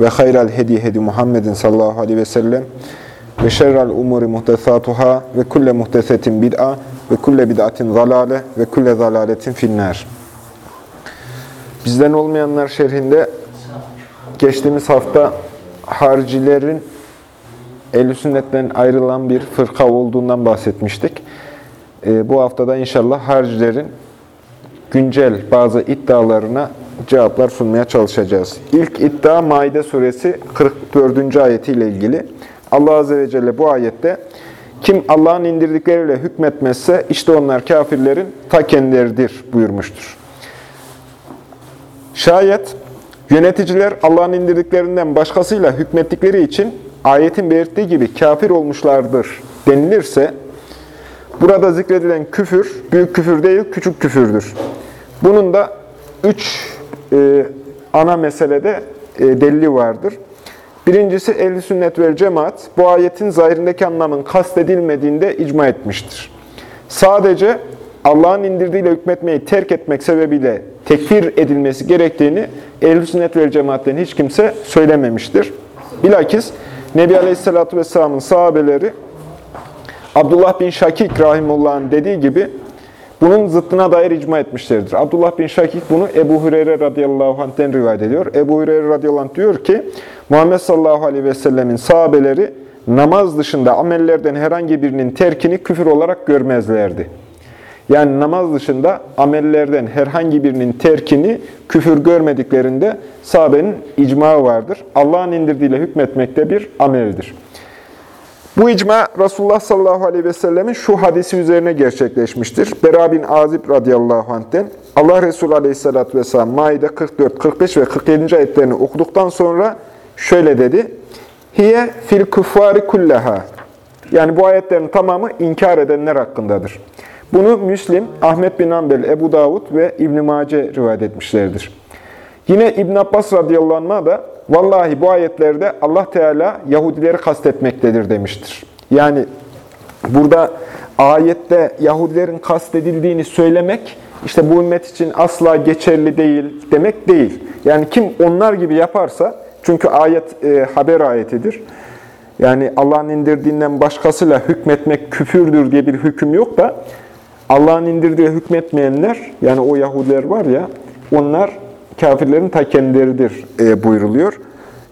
ve hayral hedi hedi Muhammedin sallallahu aleyhi ve sellem ve şerrel umuri muhtesatuhâ ve kulle muhtesetin bid'a ve kulle bid'atin zalale ve kulle zalaletin finnâr. Bizden olmayanlar şerhinde geçtiğimiz hafta haricilerin ehl sünnetten ayrılan bir fırka olduğundan bahsetmiştik. Ee, bu haftada inşallah haricilerin güncel bazı iddialarına cevaplar sunmaya çalışacağız. İlk iddia Maide suresi 44. ayetiyle ilgili. Allah Azze ve Celle bu ayette kim Allah'ın indirdikleriyle hükmetmezse işte onlar kafirlerin ta kendileridir buyurmuştur. Şayet yöneticiler Allah'ın indirdiklerinden başkasıyla hükmettikleri için ayetin belirttiği gibi kafir olmuşlardır denilirse burada zikredilen küfür büyük küfür değil küçük küfürdür. Bunun da üç e, ana meselede e, delili vardır. Birincisi ehl sünnet vel cemaat bu ayetin zahirindeki anlamın kastedilmediğinde icma etmiştir. Sadece Allah'ın indirdiğiyle hükmetmeyi terk etmek sebebiyle tekfir edilmesi gerektiğini ehl sünnet vel cemaatten hiç kimse söylememiştir. Bilakis Nebi Aleyhisselatü Vesselam'ın sahabeleri Abdullah bin Şakik Rahimullah'ın dediği gibi bunun zıttına dair icma etmişlerdir. Abdullah bin Şakik bunu Ebu Hureyre radıyallahu anh'ten rivayet ediyor. Ebu Hureyre radıyallahu anh diyor ki, Muhammed sallallahu aleyhi ve sellemin sahabeleri namaz dışında amellerden herhangi birinin terkini küfür olarak görmezlerdi. Yani namaz dışında amellerden herhangi birinin terkini küfür görmediklerinde sahabenin icma vardır. Allah'ın indirdiğiyle hükmetmekte bir ameldir. Bu icma Resulullah sallallahu aleyhi ve sellemin şu hadisi üzerine gerçekleşmiştir. Bera bin Azib radıyallahu anh'ten Allah Resulü aleyhissalatü vesselam Maide 44, 45 ve 47. ayetlerini okuduktan sonra şöyle dedi. Hiye fil kuffari kullaha. Yani bu ayetlerin tamamı inkar edenler hakkındadır. Bunu Müslim, Ahmet bin Ambel, Ebu Davud ve İbn-i Mace rivayet etmişlerdir. Yine İbn Abbas radıyallahu anh'a da vallahi bu ayetlerde Allah Teala Yahudileri kastetmektedir demiştir. Yani burada ayette Yahudilerin kastedildiğini söylemek işte bu ümmet için asla geçerli değil demek değil. Yani kim onlar gibi yaparsa çünkü ayet e, haber ayetidir. Yani Allah'ın indirdiğinden başkasıyla hükmetmek küfürdür diye bir hüküm yok da Allah'ın indirdiği hükmetmeyenler yani o Yahudiler var ya onlar kafirlerin ta kendileridir e, buyruluyor.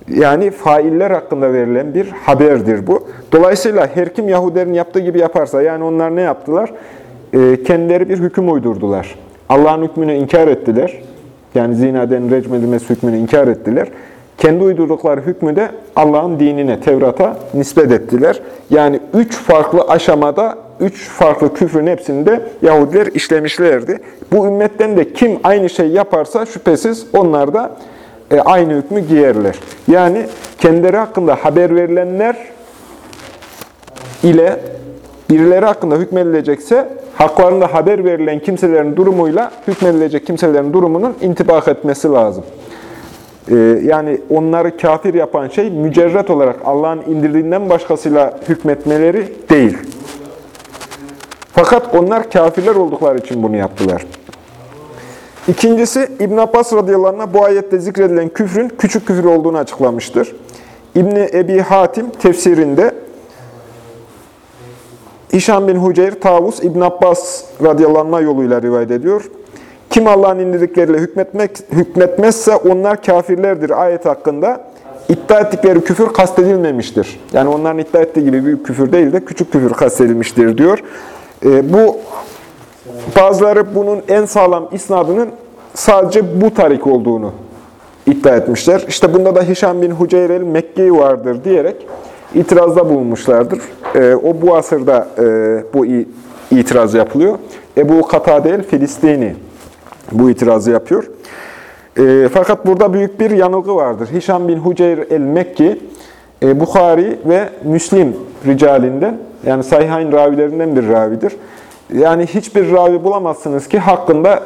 Yani failler hakkında verilen bir haberdir bu. Dolayısıyla her kim Yahudilerin yaptığı gibi yaparsa, yani onlar ne yaptılar? E, kendileri bir hüküm uydurdular. Allah'ın hükmünü inkar ettiler. Yani zinaden recm edilmesi hükmünü inkar ettiler. Kendi uydurdukları hükmü de Allah'ın dinine, Tevrat'a nispet ettiler. Yani üç farklı aşamada, üç farklı küfrün hepsinde Yahudiler işlemişlerdi. Bu ümmetten de kim aynı şey yaparsa şüphesiz onlar da e, aynı hükmü giyerler. Yani kendileri hakkında haber verilenler ile birileri hakkında hükmedilecekse haklarında haber verilen kimselerin durumuyla hükmedilecek kimselerin durumunun intibak etmesi lazım. Yani onları kafir yapan şey mücerret olarak Allah'ın indirdiğinden başkasıyla hükmetmeleri değil. Fakat onlar kafirler oldukları için bunu yaptılar. İkincisi İbn Abbas radıyallahu bu ayette zikredilen küfrün küçük küfür olduğunu açıklamıştır. İbni Ebi Hatim tefsirinde İşan bin Huceyr, Tavus, İbn Abbas radıyallahu yoluyla rivayet ediyor. Kim Allah'ın indirdikleriyle hükmetmek, hükmetmezse onlar kafirlerdir ayet hakkında iddia ettikleri küfür kastedilmemiştir. Yani onların iddia ettiği gibi büyük küfür değil de küçük küfür kastedilmiştir diyor. E, bu bazıları bunun en sağlam isnadının sadece bu tarik olduğunu iddia etmişler. İşte bunda da Hişam bin Huceyr el-Mekki vardır diyerek itirazda bulunmuşlardır. E, o bu asırda e, bu itiraz yapılıyor. Ebu Katade el-Filistini bu itirazı yapıyor. E, fakat burada büyük bir yanılgı vardır. Hişam bin Huceyr el-Mekki e, Bukhari ve Müslim ricalinden, yani Sahihayn ravilerinden bir ravidir. Yani hiçbir ravi bulamazsınız ki hakkında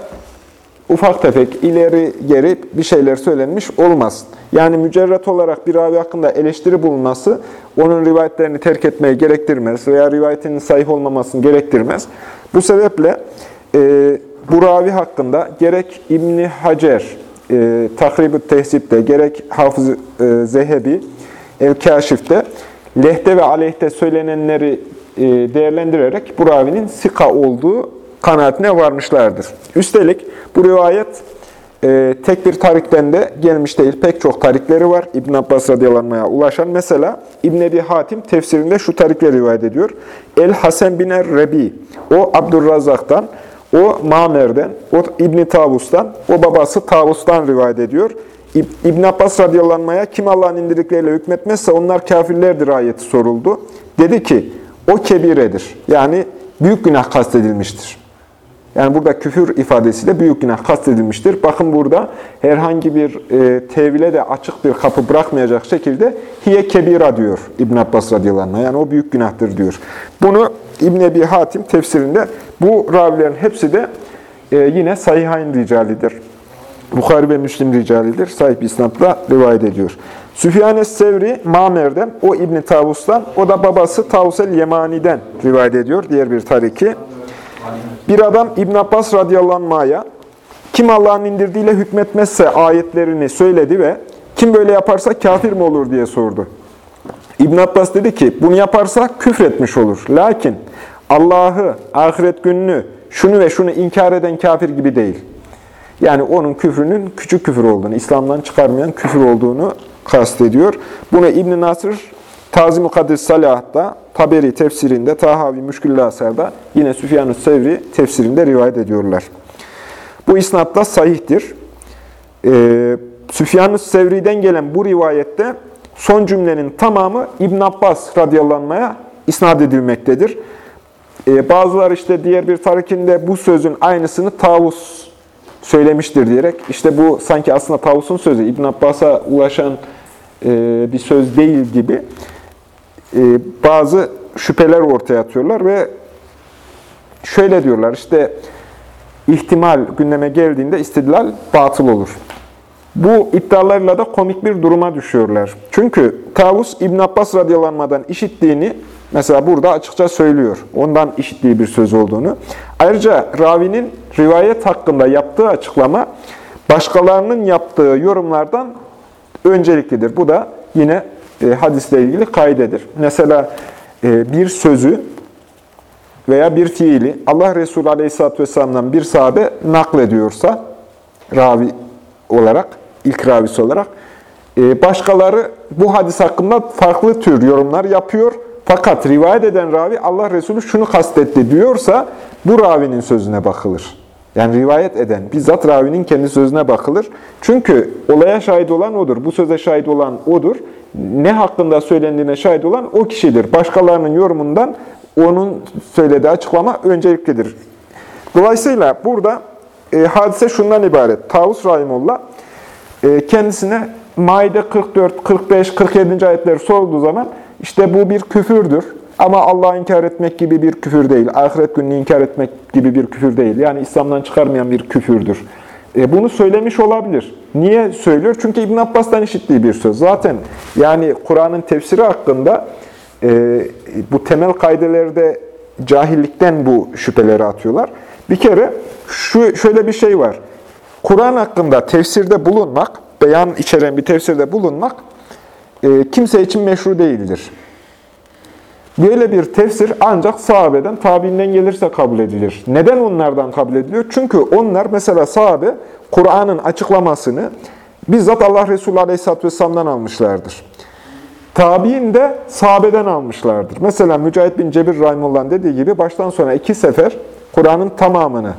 ufak tefek ileri geri bir şeyler söylenmiş olmaz. Yani mücerret olarak bir ravi hakkında eleştiri bulunması onun rivayetlerini terk etmeyi gerektirmez veya rivayetinin sahih olmamasını gerektirmez. Bu sebeple e, bu ravi hakkında gerek İbni Hacer, e, Tahrib-ü Tehzip'te, gerek Hafız e, Zehebi, El-Kaşif'te lehte ve aleyhte söylenenleri e, değerlendirerek bu ravinin sika olduğu kanaatine varmışlardır. Üstelik bu rivayet e, tek bir tarikten de gelmiş değil. Pek çok tarikleri var. İbn Abbas radıyallahu ulaşan. Mesela İbn Ebi Hatim tefsirinde şu tarikleri rivayet ediyor. El Hasan bin Er-Rebi, o Abdurrazak'tan, o Mamer'den, o İbn Tavus'tan, o babası Tavus'tan rivayet ediyor. İbn Abbas radıyallahu kim Allah'ın indirdikleriyle hükmetmezse onlar kafirlerdir ayeti soruldu. Dedi ki o kebiredir. Yani büyük günah kastedilmiştir. Yani burada küfür ifadesiyle büyük günah kastedilmiştir. Bakın burada herhangi bir e, tevile de açık bir kapı bırakmayacak şekilde hiye kebira diyor İbn Abbas radıyallahu. Yani o büyük günahtır diyor. Bunu İbn Ebi Hatim tefsirinde bu ravilerin hepsi de e, yine sahihayn ricalidir. Bukhari ve Müslim ricalidir. Sahip isnatla rivayet ediyor. Süfyan sevri Mamer'den, o İbni Tavus'tan, o da babası Tavus el-Yemani'den rivayet ediyor. Diğer bir tariki. Bir adam İbn Abbas radıyallahu anh'a kim Allah'ın indirdiğiyle hükmetmezse ayetlerini söyledi ve kim böyle yaparsa kafir mi olur diye sordu. İbn Abbas dedi ki bunu yaparsa küfretmiş olur. Lakin Allah'ı, ahiret gününü, şunu ve şunu inkar eden kafir gibi değil. Yani onun küfrünün küçük küfür olduğunu, İslam'dan çıkarmayan küfür olduğunu kastediyor. Bunu İbn Nasır Tazim-i Kadir Salah'ta, Taberi tefsirinde, Tahavi Müşküllü Asar'da, yine Süfyan-ı Sevri tefsirinde rivayet ediyorlar. Bu isnatla sahihtir. Ee, Süfyan-ı Sevri'den gelen bu rivayette son cümlenin tamamı İbn Abbas radıyallahu isnat edilmektedir. Ee, bazılar işte diğer bir tarikinde bu sözün aynısını Tavus söylemiştir diyerek, işte bu sanki aslında Tavus'un sözü, İbn Abbas'a ulaşan e, bir söz değil gibi e, bazı şüpheler ortaya atıyorlar ve şöyle diyorlar işte ihtimal gündeme geldiğinde istidlal batıl olur. Bu iddialarla da komik bir duruma düşüyorlar. Çünkü Tavus İbn Abbas radıyallahu işittiğini mesela burada açıkça söylüyor. Ondan işittiği bir söz olduğunu. Ayrıca ravinin rivayet hakkında yaptığı açıklama başkalarının yaptığı yorumlardan önceliklidir. Bu da yine e, hadisle ilgili kaidedir. Mesela e, bir sözü veya bir fiili Allah Resulü Aleyhisselatü Vesselam'dan bir sahabe naklediyorsa, ravi olarak, ilk ravisi olarak, e, başkaları bu hadis hakkında farklı tür yorumlar yapıyor. Fakat rivayet eden ravi Allah Resulü şunu kastetti diyorsa bu ravinin sözüne bakılır. Yani rivayet eden, bizzat ravinin kendi sözüne bakılır. Çünkü olaya şahit olan odur, bu söze şahit olan odur. Ne hakkında söylendiğine şahit olan o kişidir. Başkalarının yorumundan onun söylediği açıklama önceliklidir. Dolayısıyla burada e, hadise şundan ibaret. Tavus Rahimullah e, kendisine Maide 44, 45, 47. ayetleri sorduğu zaman işte bu bir küfürdür. Ama Allah'ı inkar etmek gibi bir küfür değil. Ahiret gününü inkar etmek gibi bir küfür değil. Yani İslam'dan çıkarmayan bir küfürdür. E, bunu söylemiş olabilir. Niye söylüyor? Çünkü İbn Abbas'tan işittiği bir söz. Zaten yani Kur'an'ın tefsiri hakkında e, bu temel kaidelerde cahillikten bu şüpheleri atıyorlar. Bir kere şu şöyle bir şey var. Kur'an hakkında tefsirde bulunmak, beyan içeren bir tefsirde bulunmak e, kimse için meşru değildir. Böyle bir tefsir ancak sahabeden, tabiinden gelirse kabul edilir. Neden onlardan kabul ediliyor? Çünkü onlar mesela sahabe Kur'an'ın açıklamasını bizzat Allah Resulü Aleyhisselatü Vesselam'dan almışlardır. Tabi'in de sahabeden almışlardır. Mesela Mücahit bin Cebir Rahimullah'ın dediği gibi baştan sona iki sefer Kur'an'ın tamamını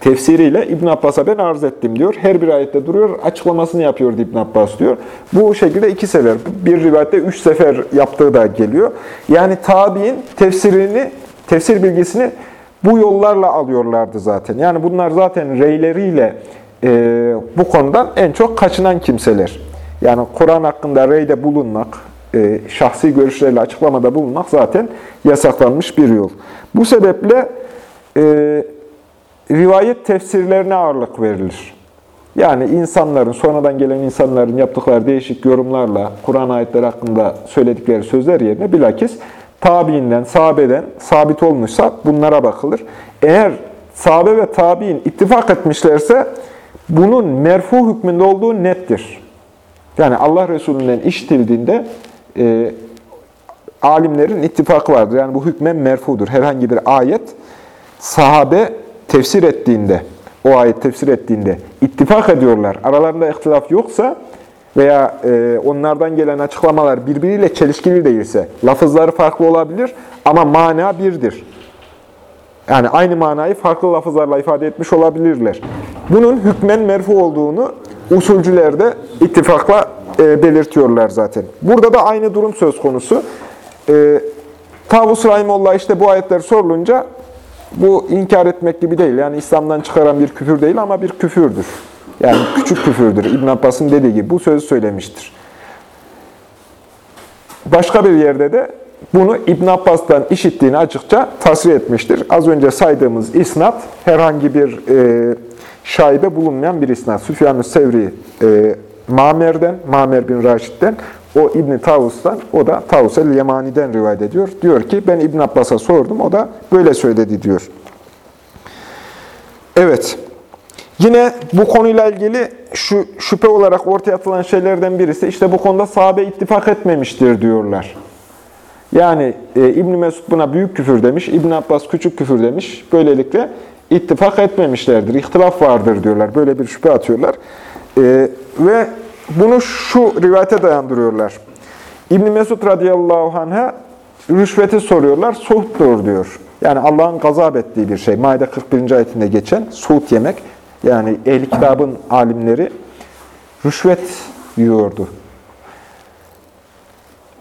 tefsiriyle İbn Abbas'a ben arz ettim diyor. Her bir ayette duruyor, açıklamasını yapıyordu İbn Abbas diyor. Bu şekilde iki sefer, bir rivayette üç sefer yaptığı da geliyor. Yani tabi'in tefsirini, tefsir bilgisini bu yollarla alıyorlardı zaten. Yani bunlar zaten reyleriyle e, bu konudan en çok kaçınan kimseler. Yani Kur'an hakkında reyde bulunmak, e, şahsi görüşlerle açıklamada bulunmak zaten yasaklanmış bir yol. Bu sebeple e, rivayet tefsirlerine ağırlık verilir. Yani insanların, sonradan gelen insanların yaptıkları değişik yorumlarla Kur'an ayetleri hakkında söyledikleri sözler yerine bilakis tabiinden, sahabeden sabit olmuşsa bunlara bakılır. Eğer sahabe ve tabiin ittifak etmişlerse bunun merfu hükmünde olduğu nettir. Yani Allah Resulü'nden işitildiğinde e, alimlerin ittifakı vardır. Yani bu hükmen merfudur. Herhangi bir ayet sahabe tefsir ettiğinde, o ayet tefsir ettiğinde ittifak ediyorlar. Aralarında ihtilaf yoksa veya e, onlardan gelen açıklamalar birbiriyle çelişkili değilse, lafızları farklı olabilir ama mana birdir. Yani aynı manayı farklı lafızlarla ifade etmiş olabilirler. Bunun hükmen merfu olduğunu usulcüler de ittifakla e, belirtiyorlar zaten. Burada da aynı durum söz konusu. E, Tavus Rahimullah işte bu ayetler sorulunca bu inkar etmek gibi değil. Yani İslam'dan çıkaran bir küfür değil ama bir küfürdür. Yani küçük küfürdür. İbn Abbas'ın dediği gibi bu sözü söylemiştir. Başka bir yerde de bunu İbn Abbas'tan işittiğini açıkça tasrih etmiştir. Az önce saydığımız isnat herhangi bir e, şaibe bulunmayan bir isnat. Süfyan-ı Sevri e, Mamer'den, Mamer bin Raşid'den, o İbn Tavus'tan, o da Tavus el-Yemani'den rivayet ediyor. Diyor ki ben İbn Abbas'a sordum, o da böyle söyledi diyor. Evet. Yine bu konuyla ilgili şu şüphe olarak ortaya atılan şeylerden birisi, işte bu konuda sahabe ittifak etmemiştir diyorlar. Yani e, İbn Mesud buna büyük küfür demiş, İbn Abbas küçük küfür demiş. Böylelikle ittifak etmemişlerdir, ihtilaf vardır diyorlar. Böyle bir şüphe atıyorlar. E, ve bunu şu rivayete dayandırıyorlar. İbn Mesud radıyallahu anh'a rüşveti soruyorlar, suhtur diyor. Yani Allah'ın gazap ettiği bir şey. Maide 41. ayetinde geçen suhut yemek. Yani ehl kitabın alimleri rüşvet yiyordu.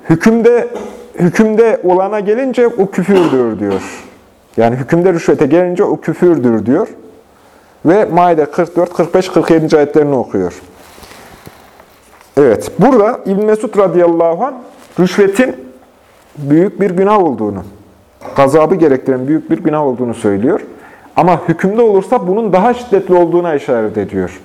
Hükümde hükümde olana gelince o küfürdür diyor. Yani hükümde rüşvete gelince o küfürdür diyor. Ve Maide 44, 45, 47. ayetlerini okuyor. Evet, burada İbn Mesud radıyallahu anh rüşvetin büyük bir günah olduğunu, gazabı gerektiren büyük bir günah olduğunu söylüyor. Ama hükümde olursa bunun daha şiddetli olduğuna işaret ediyor.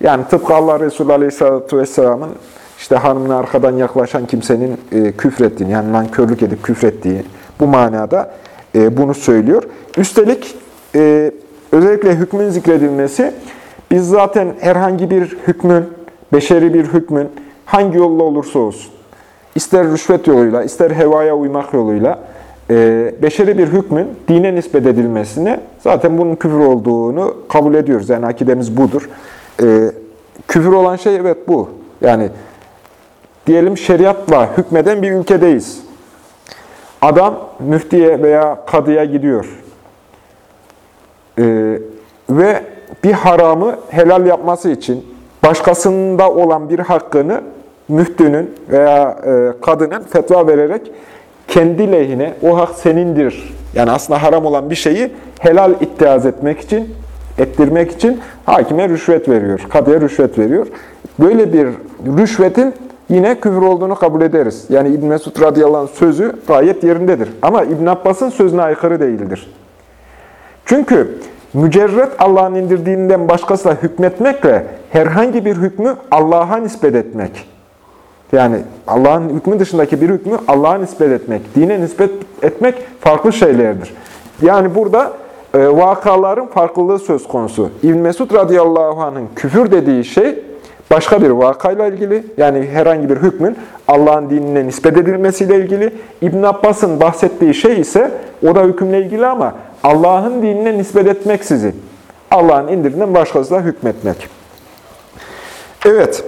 Yani tıpkı Allah Resulü Aleyhisselatü Vesselam'ın işte hanımına arkadan yaklaşan kimsenin e, küfrettiğini, yani nankörlük edip küfrettiği bu manada e, bunu söylüyor. Üstelik e, özellikle hükmün zikredilmesi, biz zaten herhangi bir hükmün, beşeri bir hükmün hangi yolla olursa olsun, ister rüşvet yoluyla, ister hevaya uymak yoluyla, e, beşeri bir hükmün dine nispet edilmesine zaten bunun küfür olduğunu kabul ediyoruz. Yani akidemiz budur. E, küfür olan şey evet bu. Yani diyelim şeriatla hükmeden bir ülkedeyiz. Adam müftiye veya kadıya gidiyor. Ee, ve bir haramı helal yapması için başkasında olan bir hakkını müftünün veya e, kadının fetva vererek kendi lehine o hak senindir. Yani aslında haram olan bir şeyi helal iddiaz etmek için, ettirmek için hakime rüşvet veriyor, kadıya rüşvet veriyor. Böyle bir rüşvetin yine küfür olduğunu kabul ederiz. Yani İbn Mesud radıyallahu anh sözü gayet yerindedir. Ama İbn Abbas'ın sözüne aykırı değildir. Çünkü mücerret Allah'ın indirdiğinden başkasına hükmetmekle herhangi bir hükmü Allah'a nispet etmek. Yani Allah'ın hükmü dışındaki bir hükmü Allah'a nispet etmek, dine nispet etmek farklı şeylerdir. Yani burada e, vakaların farklılığı söz konusu. İbn Mesud radıyallahu anh'ın küfür dediği şey başka bir vakayla ilgili, yani herhangi bir hükmün Allah'ın dinine nispet edilmesiyle ilgili. İbn Abbas'ın bahsettiği şey ise o da hükümle ilgili ama Allah'ın dinine nispet etmeksizin Allah'ın indirdiğinden başkasına hükmetmek. Evet.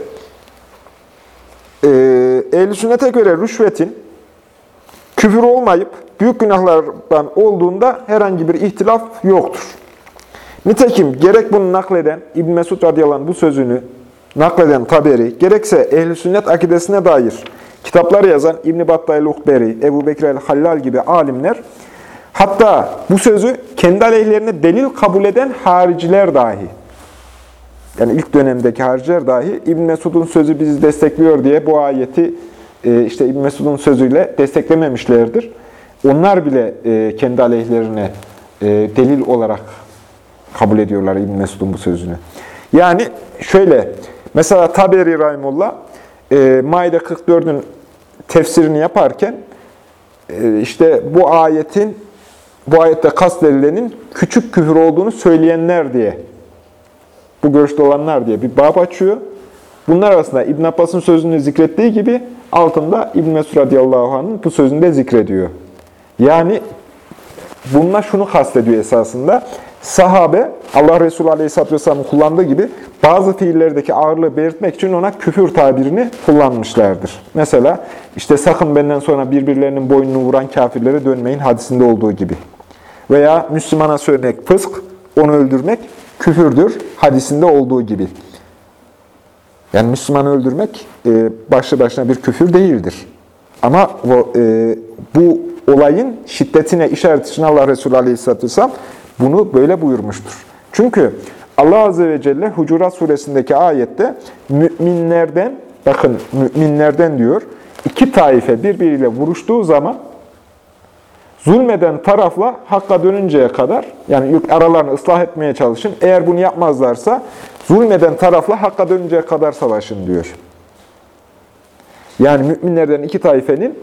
Ee, Ehl-i sünnete göre rüşvetin küfür olmayıp büyük günahlardan olduğunda herhangi bir ihtilaf yoktur. Nitekim gerek bunu nakleden İbn Mesud radıyallahu anh bu sözünü nakleden Taberi, gerekse ehl sünnet akidesine dair kitaplar yazan İbn-i Battay Luhberi, Ebu Bekir el-Hallal gibi alimler, hatta bu sözü kendi aleyhlerine delil kabul eden hariciler dahi, yani ilk dönemdeki hariciler dahi İbn Mesud'un sözü bizi destekliyor diye bu ayeti e, işte İbn Mesud'un sözüyle desteklememişlerdir. Onlar bile e, kendi aleyhlerine e, delil olarak kabul ediyorlar İbn Mesud'un bu sözünü. Yani şöyle, mesela Taberi Rahimullah Maide 44'ün tefsirini yaparken işte bu ayetin bu ayette kastedilenin küçük küfür olduğunu söyleyenler diye bu görüşte olanlar diye bir bab açıyor. Bunlar arasında İbn Abbas'ın sözünü zikrettiği gibi altında İbn Mesud radıyallahu anh'ın bu sözünü de zikrediyor. Yani bununla şunu kastediyor esasında. Sahabe, Allah Resulü Aleyhisselatü Vesselam'ın kullandığı gibi bazı fiillerdeki ağırlığı belirtmek için ona küfür tabirini kullanmışlardır. Mesela işte sakın benden sonra birbirlerinin boynunu vuran kafirlere dönmeyin hadisinde olduğu gibi. Veya Müslümana söylemek fısk, onu öldürmek küfürdür hadisinde olduğu gibi. Yani Müslümanı öldürmek e, başlı başına bir küfür değildir. Ama bu, e, bu olayın şiddetine işaret için Allah Resulü Aleyhisselatü Vesselam bunu böyle buyurmuştur. Çünkü Allah Azze ve Celle Hucurat suresindeki ayette müminlerden, bakın müminlerden diyor, iki taife birbiriyle vuruştuğu zaman zulmeden tarafla hakka dönünceye kadar, yani aralarını ıslah etmeye çalışın. Eğer bunu yapmazlarsa zulmeden tarafla hakka dönünceye kadar savaşın diyor. Yani müminlerden iki taifenin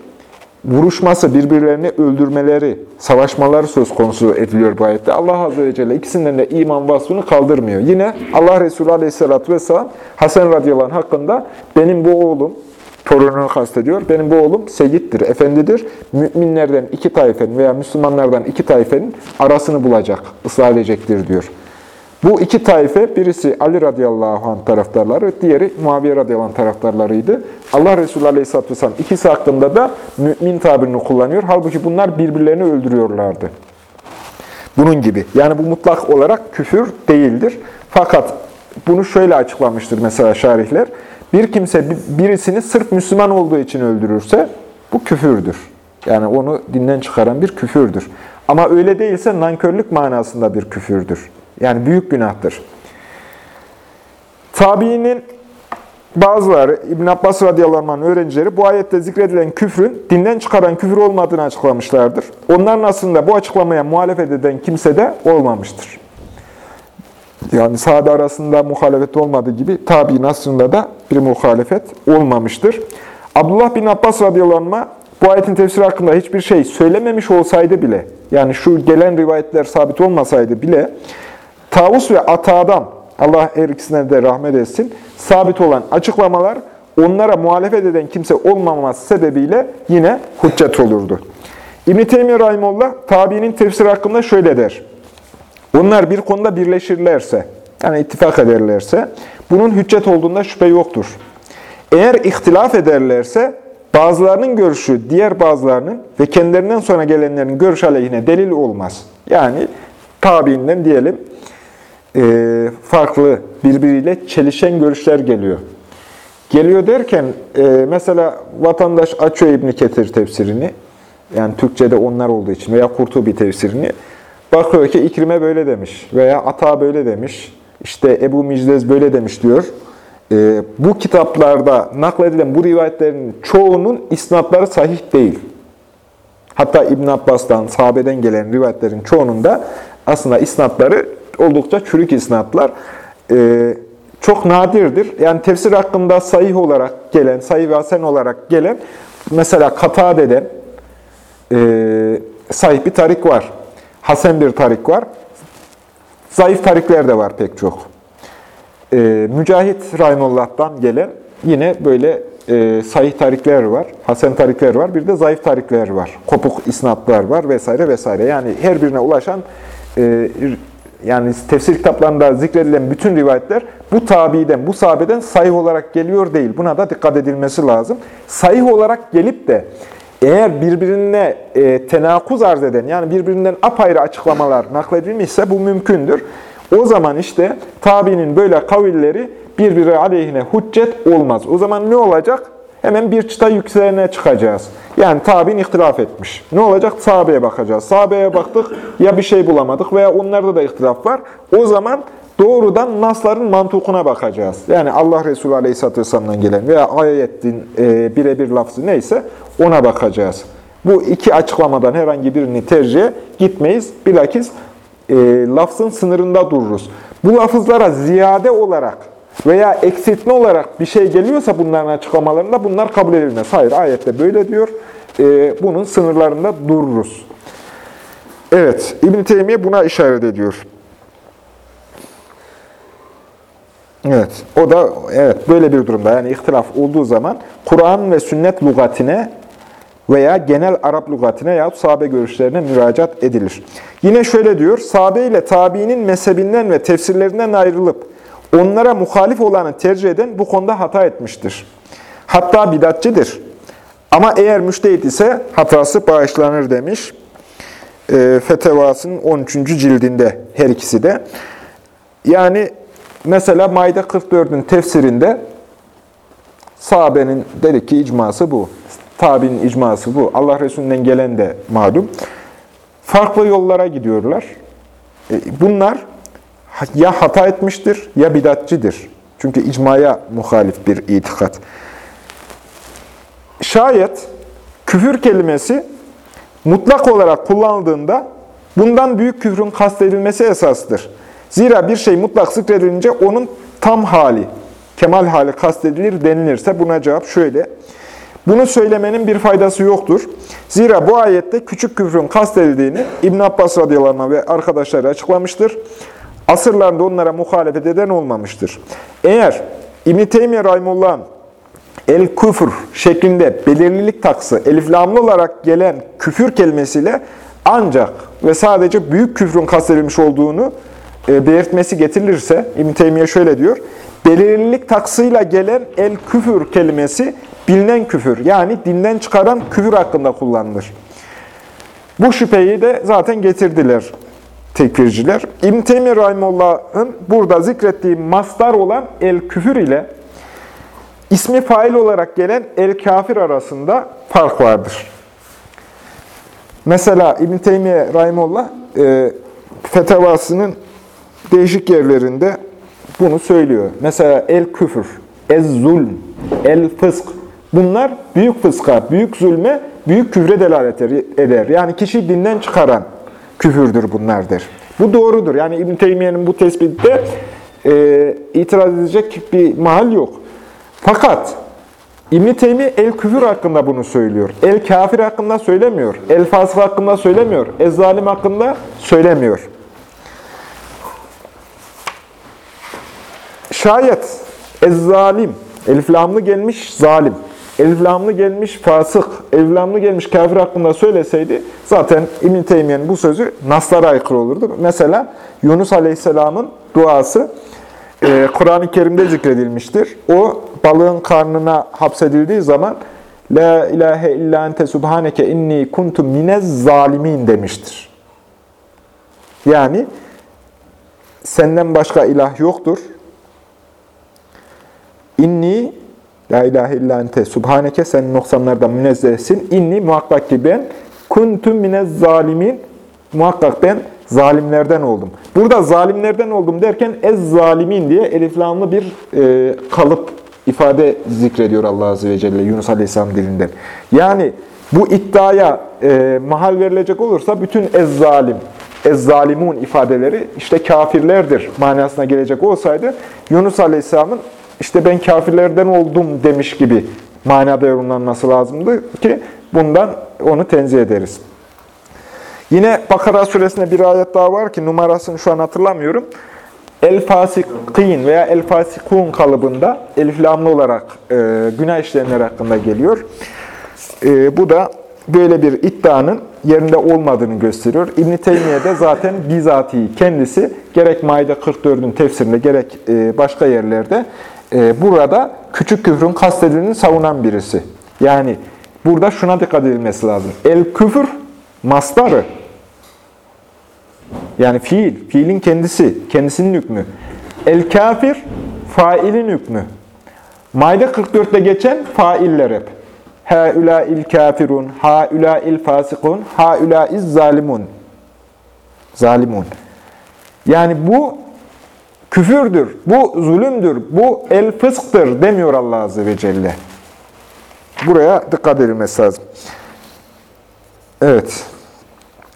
vuruşması, birbirlerini öldürmeleri, savaşmaları söz konusu ediliyor bu ayette. Allah Azze ve Celle ikisinden de iman vasfını kaldırmıyor. Yine Allah Resulü Aleyhisselatü Vesselam Hasan radıyallahu anh hakkında benim bu oğlum, torununu kastediyor, benim bu oğlum seyittir, efendidir. Müminlerden iki taifenin veya Müslümanlardan iki taifenin arasını bulacak, ıslah edecektir diyor. Bu iki taife, birisi Ali radıyallahu anh taraftarları, diğeri Muaviye radıyallahu anh taraftarlarıydı. Allah Resulü aleyhisselatü vesselam ikisi hakkında da mümin tabirini kullanıyor. Halbuki bunlar birbirlerini öldürüyorlardı. Bunun gibi. Yani bu mutlak olarak küfür değildir. Fakat bunu şöyle açıklamıştır mesela şarihler. Bir kimse birisini sırf Müslüman olduğu için öldürürse bu küfürdür. Yani onu dinden çıkaran bir küfürdür. Ama öyle değilse nankörlük manasında bir küfürdür. Yani büyük günahtır. Tabiinin bazıları, İbn Abbas radıyallahu anh öğrencileri bu ayette zikredilen küfrün dinden çıkaran küfür olmadığını açıklamışlardır. Onların aslında bu açıklamaya muhalefet eden kimse de olmamıştır. Yani sahabe arasında muhalefet olmadığı gibi tabi'in aslında da bir muhalefet olmamıştır. Abdullah bin Abbas radıyallahu anh bu ayetin tefsiri hakkında hiçbir şey söylememiş olsaydı bile, yani şu gelen rivayetler sabit olmasaydı bile, Tavus ve Ata'dan, Allah her ikisine de rahmet etsin, sabit olan açıklamalar onlara muhalefet eden kimse olmaması sebebiyle yine hüccet olurdu. İbn-i Teymiye Rahimullah, tabiinin tefsiri hakkında şöyle der. Onlar bir konuda birleşirlerse, yani ittifak ederlerse, bunun hüccet olduğunda şüphe yoktur. Eğer ihtilaf ederlerse, bazılarının görüşü diğer bazılarının ve kendilerinden sonra gelenlerin görüş aleyhine delil olmaz. Yani tabiinden diyelim, e, farklı, birbiriyle çelişen görüşler geliyor. Geliyor derken, e, mesela vatandaş açıyor İbn Ketir tefsirini, yani Türkçe'de onlar olduğu için veya Kurtubi tefsirini, bakıyor ki İkrime böyle demiş veya Ata böyle demiş, işte Ebu Micdez böyle demiş diyor. E, bu kitaplarda nakledilen bu rivayetlerin çoğunun isnatları sahih değil. Hatta İbn Abbas'tan, sahabeden gelen rivayetlerin çoğunun da aslında isnatları oldukça çürük isnatlar. Ee, çok nadirdir. Yani tefsir hakkında sahih olarak gelen, sahih ve hasen olarak gelen, mesela Katade'den e, sahih bir tarik var. Hasen bir tarik var. Zayıf tarikler de var pek çok. E, Mücahit Rahimullah'tan gelen yine böyle e, sahih tarikler var, hasen tarikler var, bir de zayıf tarikler var. Kopuk isnatlar var vesaire vesaire. Yani her birine ulaşan e, yani tefsir kitaplarında zikredilen bütün rivayetler bu tabiden, bu sahabeden sahih olarak geliyor değil. Buna da dikkat edilmesi lazım. Sahih olarak gelip de eğer birbirine e, tenakuz arz eden, yani birbirinden apayrı açıklamalar nakledilmişse bu mümkündür. O zaman işte tabinin böyle kavilleri birbiri aleyhine hüccet olmaz. O zaman ne olacak? Hemen bir çıta yükseğine çıkacağız. Yani tabi'in ihtilaf etmiş. Ne olacak? Sahabeye bakacağız. Sahabeye baktık ya bir şey bulamadık veya onlarda da ihtilaf var. O zaman doğrudan nasların mantukuna bakacağız. Yani Allah Resulü Aleyhisselatü Vesselam'dan gelen veya ayetin e, birebir lafzı neyse ona bakacağız. Bu iki açıklamadan herhangi birini tercihe gitmeyiz. Bilakis e, lafzın sınırında dururuz. Bu lafızlara ziyade olarak veya eksiltme olarak bir şey geliyorsa bunların açıklamalarında bunlar kabul edilmez. Hayır ayette böyle diyor. E, bunun sınırlarında dururuz. Evet, İbn-i Teymiye buna işaret ediyor. Evet, o da evet böyle bir durumda yani ihtilaf olduğu zaman Kur'an ve sünnet lugatine veya genel Arap lugatine yahut sahabe görüşlerine müracaat edilir. Yine şöyle diyor, sahabe ile tabiinin mezhebinden ve tefsirlerinden ayrılıp onlara muhalif olanı tercih eden bu konuda hata etmiştir. Hatta bidatçidir. Ama eğer müştehit ise hatası bağışlanır demiş. E, Fetevasının 13. cildinde her ikisi de. Yani mesela Maide 44'ün tefsirinde sahabenin dedi ki icması bu. Tabi'nin icması bu. Allah Resulü'nden gelen de malum. Farklı yollara gidiyorlar. E, bunlar ya hata etmiştir ya bidatçidir. Çünkü icmaya muhalif bir itikat. Şayet küfür kelimesi mutlak olarak kullanıldığında bundan büyük küfrün kastedilmesi esastır. Zira bir şey mutlak zikredilince onun tam hali, kemal hali kastedilir denilirse buna cevap şöyle. Bunu söylemenin bir faydası yoktur. Zira bu ayette küçük küfrün kastedildiğini İbn Abbas radıyallahu ve arkadaşları açıklamıştır. Asırlarında onlara muhalefet eden olmamıştır. Eğer İbn-i Teymiye Rahimullah'ın el küfür şeklinde belirlilik taksı eliflamlı olarak gelen küfür kelimesiyle ancak ve sadece büyük küfrün kastedilmiş olduğunu e, belirtmesi getirilirse İbn Teymiye şöyle diyor. Belirlilik taksıyla gelen el küfür kelimesi bilinen küfür yani dinden çıkaran küfür hakkında kullanılır. Bu şüpheyi de zaten getirdiler tekfirciler. İbn Teymiye Rahimullah'ın burada zikrettiği mastar olan el küfür ile ismi fail olarak gelen el kafir arasında fark vardır. Mesela İbn Teymiye Rahimullah e, fetavasının değişik yerlerinde bunu söylüyor. Mesela el küfür, ez zulm, el fısk. Bunlar büyük fıska, büyük zulme, büyük küfre delalet eder. Yani kişi dinden çıkaran küfürdür bunlar der. Bu doğrudur. Yani İbn Teymiye'nin bu tespitte e, itiraz edecek bir mahal yok. Fakat İbn-i Teymi el-küfür hakkında bunu söylüyor. El-kafir hakkında söylemiyor. El-fasık hakkında söylemiyor. Ez-zalim hakkında söylemiyor. Şayet ez-zalim, eliflamlı gelmiş zalim, eliflamlı gelmiş fasık, eliflamlı gelmiş kafir hakkında söyleseydi zaten İbn-i bu sözü naslara aykırı olurdu. Mesela Yunus Aleyhisselam'ın duası e, Kur'an-ı Kerim'de zikredilmiştir. O balığın karnına hapsedildiği zaman La ilahe illa ente subhaneke inni kuntu minez zalimin demiştir. Yani senden başka ilah yoktur. İnni La ilahe illa ente subhaneke sen noksanlardan münezzehsin. İnni muhakkak ki ben kuntum minez zalimin muhakkak ben zalimlerden oldum. Burada zalimlerden oldum derken ez zalimin diye eliflamlı bir e, kalıp ifade zikrediyor Allah Azze ve Celle Yunus Aleyhisselam dilinden. Yani bu iddiaya e, mahal verilecek olursa bütün ez zalim, ez zalimun ifadeleri işte kafirlerdir manasına gelecek olsaydı Yunus Aleyhisselam'ın işte ben kafirlerden oldum demiş gibi manada yorumlanması lazımdı ki bundan onu tenzih ederiz. Yine Bakara suresinde bir ayet daha var ki numarasını şu an hatırlamıyorum. El fasikin veya el fasikun kalıbında eliflamlı olarak e, günah işleyenler hakkında geliyor. E, bu da böyle bir iddianın yerinde olmadığını gösteriyor. İbn-i Teymiye de zaten bizatihi kendisi gerek Maide 44'ün tefsirinde gerek e, başka yerlerde e, burada küçük küfrün kastedildiğini savunan birisi. Yani burada şuna dikkat edilmesi lazım. El küfür mastarı yani fiil, fiilin kendisi, kendisinin hükmü. El kafir, failin hükmü. Maide 44'te geçen failler hep. il kafirun, il fasikun, iz zalimun. Zalimun. Yani bu küfürdür, bu zulümdür, bu el fısktır demiyor Allah Azze ve Celle. Buraya dikkat edilmesi lazım. Evet.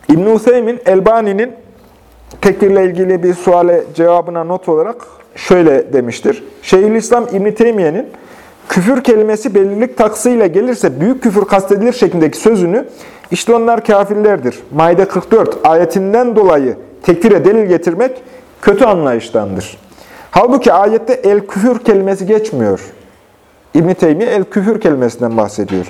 İbn-i Hüseyin, Elbani'nin tekfirle ilgili bir suale cevabına not olarak şöyle demiştir. Şeyhülislam İbn-i Teymiye'nin küfür kelimesi belirlilik taksıyla gelirse büyük küfür kastedilir şeklindeki sözünü işte onlar kafirlerdir. Maide 44 ayetinden dolayı tekfire delil getirmek kötü anlayıştandır. Halbuki ayette el küfür kelimesi geçmiyor. İbn-i Teymiye el küfür kelimesinden bahsediyor.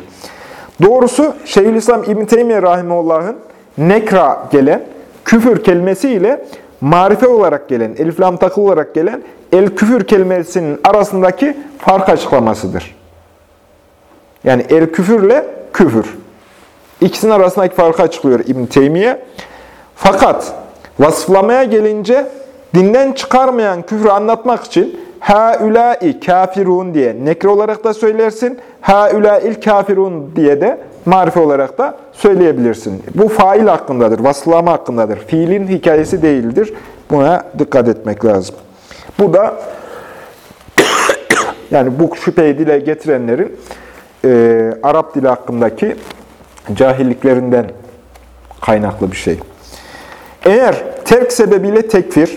Doğrusu Şeyhülislam İbn-i Teymiye Rahimullah'ın nekra gelen küfür kelimesiyle marife olarak gelen, elif lam takılı olarak gelen el küfür kelimesinin arasındaki fark açıklamasıdır. Yani el küfürle küfür. İkisinin arasındaki farkı açıklıyor İbn Teymiye. Fakat vasıflamaya gelince dinden çıkarmayan küfrü anlatmak için haülâi kafirun diye nekre olarak da söylersin. Haülâil kafirun diye de marife olarak da söyleyebilirsin. Bu fail hakkındadır, vasıflama hakkındadır. Fiilin hikayesi değildir. Buna dikkat etmek lazım. Bu da yani bu şüpheyi dile getirenlerin e, Arap dili hakkındaki cahilliklerinden kaynaklı bir şey. Eğer terk sebebiyle tekfir,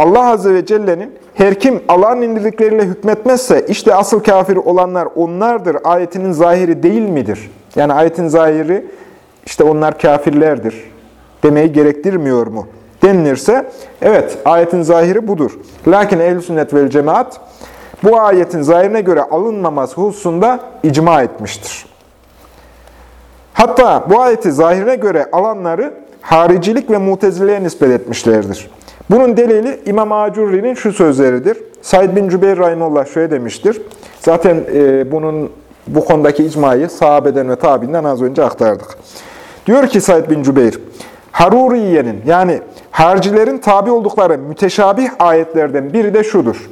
Allah Azze ve Celle'nin her kim Allah'ın indirdikleriyle hükmetmezse işte asıl kafir olanlar onlardır ayetinin zahiri değil midir? Yani ayetin zahiri işte onlar kafirlerdir demeyi gerektirmiyor mu? Denilirse evet ayetin zahiri budur. Lakin ehl sünnet vel cemaat bu ayetin zahirine göre alınmaması hususunda icma etmiştir. Hatta bu ayeti zahirine göre alanları haricilik ve mutezileye nispet etmişlerdir. Bunun delili İmam Acurri'nin şu sözleridir. Said bin Cübeyr Rahimullah şöyle demiştir. Zaten e, bunun bu konudaki icmayı sahabeden ve tabinden az önce aktardık. Diyor ki Said bin Cübeyr, Haruriye'nin yani harcilerin tabi oldukları müteşabih ayetlerden biri de şudur.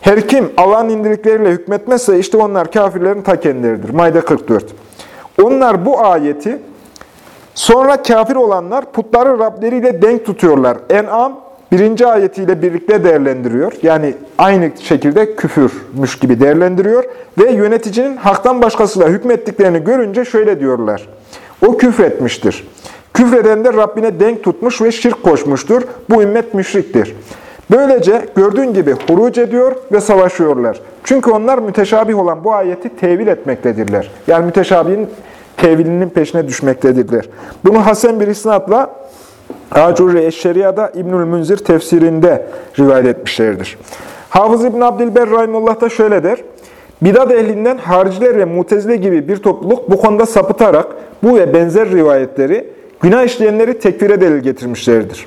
Her kim Allah'ın indirikleriyle hükmetmezse işte onlar kafirlerin ta kendileridir. Mayda 44. Onlar bu ayeti sonra kafir olanlar putları Rableriyle denk tutuyorlar. En'am birinci ayetiyle birlikte değerlendiriyor. Yani aynı şekilde küfürmüş gibi değerlendiriyor. Ve yöneticinin haktan başkasıyla hükmettiklerini görünce şöyle diyorlar. O küfretmiştir. Küfreden de Rabbine denk tutmuş ve şirk koşmuştur. Bu ümmet müşriktir. Böylece gördüğün gibi huruc ediyor ve savaşıyorlar. Çünkü onlar müteşabih olan bu ayeti tevil etmektedirler. Yani müteşabihin tevilinin peşine düşmektedirler. Bunu Hasan bir isnatla Acurri Eşşeriya'da İbnül Münzir tefsirinde rivayet etmişlerdir. Hafız İbn Abdilber Rahimullah da şöyle der. Bidat ehlinden hariciler ve mutezile gibi bir topluluk bu konuda sapıtarak bu ve benzer rivayetleri günah işleyenleri tekfire delil getirmişlerdir.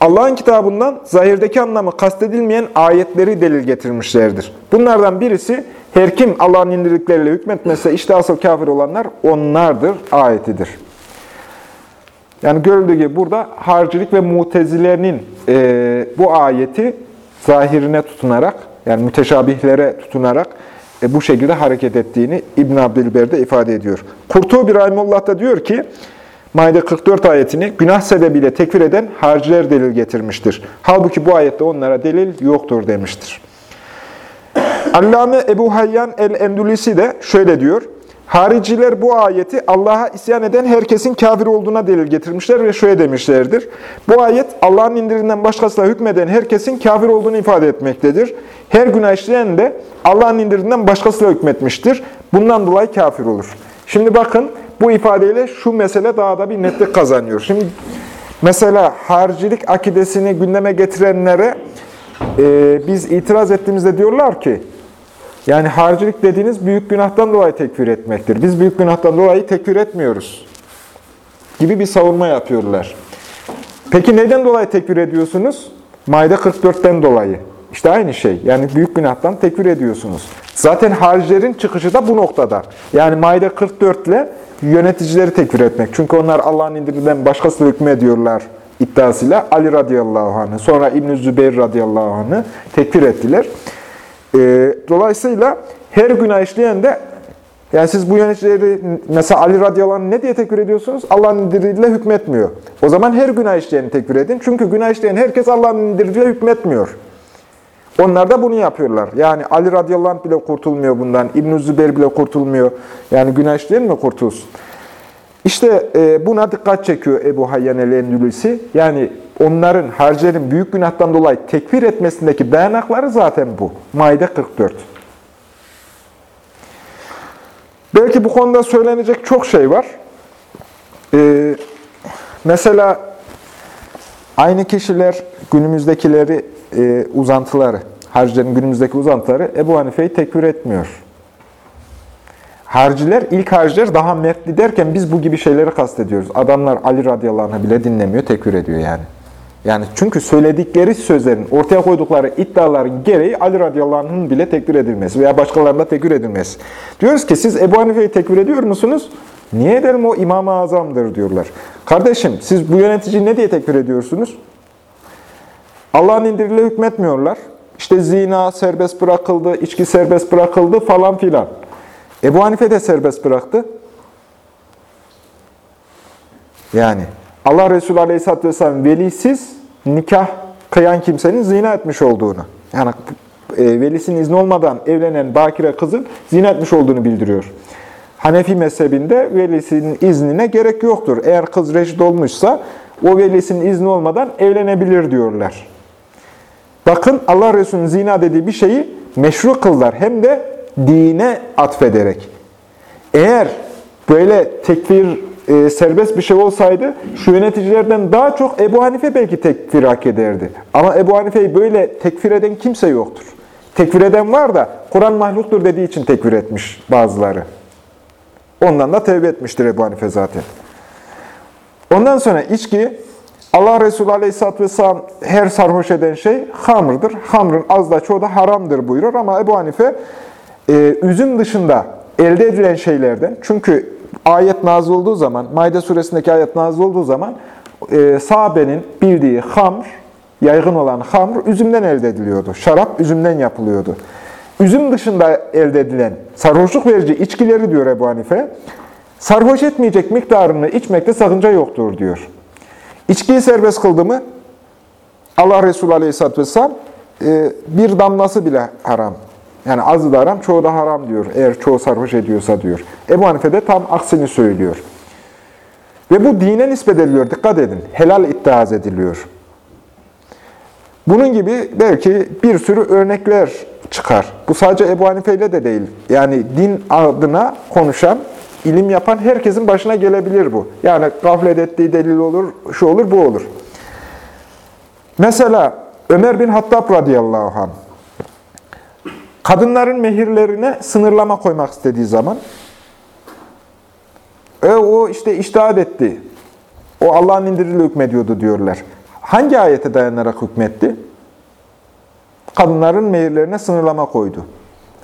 Allah'ın kitabından zahirdeki anlamı kastedilmeyen ayetleri delil getirmişlerdir. Bunlardan birisi her kim Allah'ın indirdikleriyle hükmetmezse işte asıl kafir olanlar onlardır ayetidir. Yani görüldüğü gibi burada harcilik ve mutezilerin e, bu ayeti zahirine tutunarak yani müteşabihlere tutunarak e, bu şekilde hareket ettiğini İbn Abdülber'de ifade ediyor. Kurtubi Rahimullah da diyor ki Maide 44 ayetini günah sebebiyle tekfir eden harciler delil getirmiştir. Halbuki bu ayette onlara delil yoktur demiştir. Allame Ebu Hayyan el-Endülisi de şöyle diyor. Hariciler bu ayeti Allah'a isyan eden herkesin kafir olduğuna delil getirmişler ve şöyle demişlerdir. Bu ayet Allah'ın indirinden başkasıyla hükmeden herkesin kafir olduğunu ifade etmektedir. Her günah işleyen de Allah'ın indirinden başkasıyla hükmetmiştir. Bundan dolayı kafir olur. Şimdi bakın bu ifadeyle şu mesele daha da bir netlik kazanıyor. Şimdi mesela haricilik akidesini gündeme getirenlere e, biz itiraz ettiğimizde diyorlar ki, yani haricilik dediğiniz büyük günahtan dolayı tekfir etmektir. Biz büyük günahtan dolayı tekfir etmiyoruz. Gibi bir savunma yapıyorlar. Peki neden dolayı tekfir ediyorsunuz? Maide 44'ten dolayı. İşte aynı şey. Yani büyük günahtan tekfir ediyorsunuz. Zaten haricilerin çıkışı da bu noktada. Yani Maide 44 ile yöneticileri tekfir etmek. Çünkü onlar Allah'ın indirilen başkası hükmediyorlar iddiasıyla Ali radıyallahu anh'ı, sonra İbn-i Zübeyir radıyallahu anh'ı tekfir ettiler. Ee, dolayısıyla her günah işleyen de yani siz bu yöneticileri mesela Ali radıyallahu anh ne diye tekfir ediyorsunuz? Allah'ın indirdiğiyle hükmetmiyor. O zaman her günah işleyeni tekfir edin. Çünkü günah işleyen herkes Allah'ın indirdiğiyle hükmetmiyor. Onlar da bunu yapıyorlar. Yani Ali radıyallahu anh bile kurtulmuyor bundan. İbn-i Zübeyir bile kurtulmuyor. Yani güneş değil mi kurtulsun? İşte e, buna dikkat çekiyor Ebu Hayyan el-Endülüsi. Yani onların, harcilerin büyük günahtan dolayı tekfir etmesindeki dayanakları zaten bu. Maide 44. Belki bu konuda söylenecek çok şey var. Ee, mesela aynı kişiler günümüzdekileri, e, uzantıları, harcilerin günümüzdeki uzantıları Ebu Hanife'yi tekfir etmiyor. Harciler, ilk harciler daha mertli derken biz bu gibi şeyleri kastediyoruz. Adamlar Ali radıyallahu bile dinlemiyor, tekfir ediyor yani. Yani çünkü söyledikleri sözlerin, ortaya koydukları iddiaların gereği Ali radıyallahu anh'ın bile tekfir edilmesi veya başkalarında tekfir edilmesi. Diyoruz ki siz Ebu Hanife'yi tekfir ediyor musunuz? Niye edelim o İmam-ı Azam'dır diyorlar. Kardeşim siz bu yöneticiyi ne diye tekfir ediyorsunuz? Allah'ın indirdiğiyle hükmetmiyorlar. İşte zina serbest bırakıldı, içki serbest bırakıldı falan filan. Ebu Hanife de serbest bıraktı. Yani Allah Resulü Aleyhisselatü Vesselam velisiz nikah kıyan kimsenin zina etmiş olduğunu, yani e, velisinin izni olmadan evlenen bakire kızın zina etmiş olduğunu bildiriyor. Hanefi mezhebinde velisinin iznine gerek yoktur. Eğer kız reşit olmuşsa o velisinin izni olmadan evlenebilir diyorlar. Bakın Allah Resulü'nün zina dediği bir şeyi meşru kıllar hem de dine atfederek. Eğer böyle tekfir e, serbest bir şey olsaydı şu yöneticilerden daha çok Ebu Hanife belki tekfir hak ederdi. Ama Ebu Hanife'yi böyle tekfir eden kimse yoktur. Tekfir eden var da Kur'an mahluktur dediği için tekfir etmiş bazıları. Ondan da tevbe etmiştir Ebu Hanife zaten. Ondan sonra içki, Allah Resulü Aleyhisselatü Vesselam her sarhoş eden şey hamırdır. Hamrın az da çoğu da haramdır buyurur ama Ebu Hanife e, üzüm dışında elde edilen şeylerden, çünkü ayet nazil olduğu zaman, Maide suresindeki ayet nazil olduğu zaman e, sahabenin bildiği hamr, yaygın olan hamr üzümden elde ediliyordu. Şarap üzümden yapılıyordu. Üzüm dışında elde edilen sarhoşluk verici içkileri diyor Ebu Hanife, sarhoş etmeyecek miktarını içmekte sakınca yoktur diyor. İçkiyi serbest kıldı mı? Allah Resulü Aleyhisselatü Vesselam e, bir damlası bile haram. Yani azı da haram, çoğu da haram diyor. Eğer çoğu sarhoş ediyorsa diyor. Ebu Hanife de tam aksini söylüyor. Ve bu dine nispet ediliyor. Dikkat edin. Helal iddiaz ediliyor. Bunun gibi belki bir sürü örnekler çıkar. Bu sadece Ebu Hanife ile de değil. Yani din adına konuşan, ilim yapan herkesin başına gelebilir bu. Yani gaflet ettiği delil olur, şu olur, bu olur. Mesela Ömer bin Hattab radıyallahu anh kadınların mehirlerine sınırlama koymak istediği zaman e, o işte iştahat etti. O Allah'ın indirdiğiyle hükmediyordu diyorlar. Hangi ayete dayanarak hükmetti? Kadınların mehirlerine sınırlama koydu.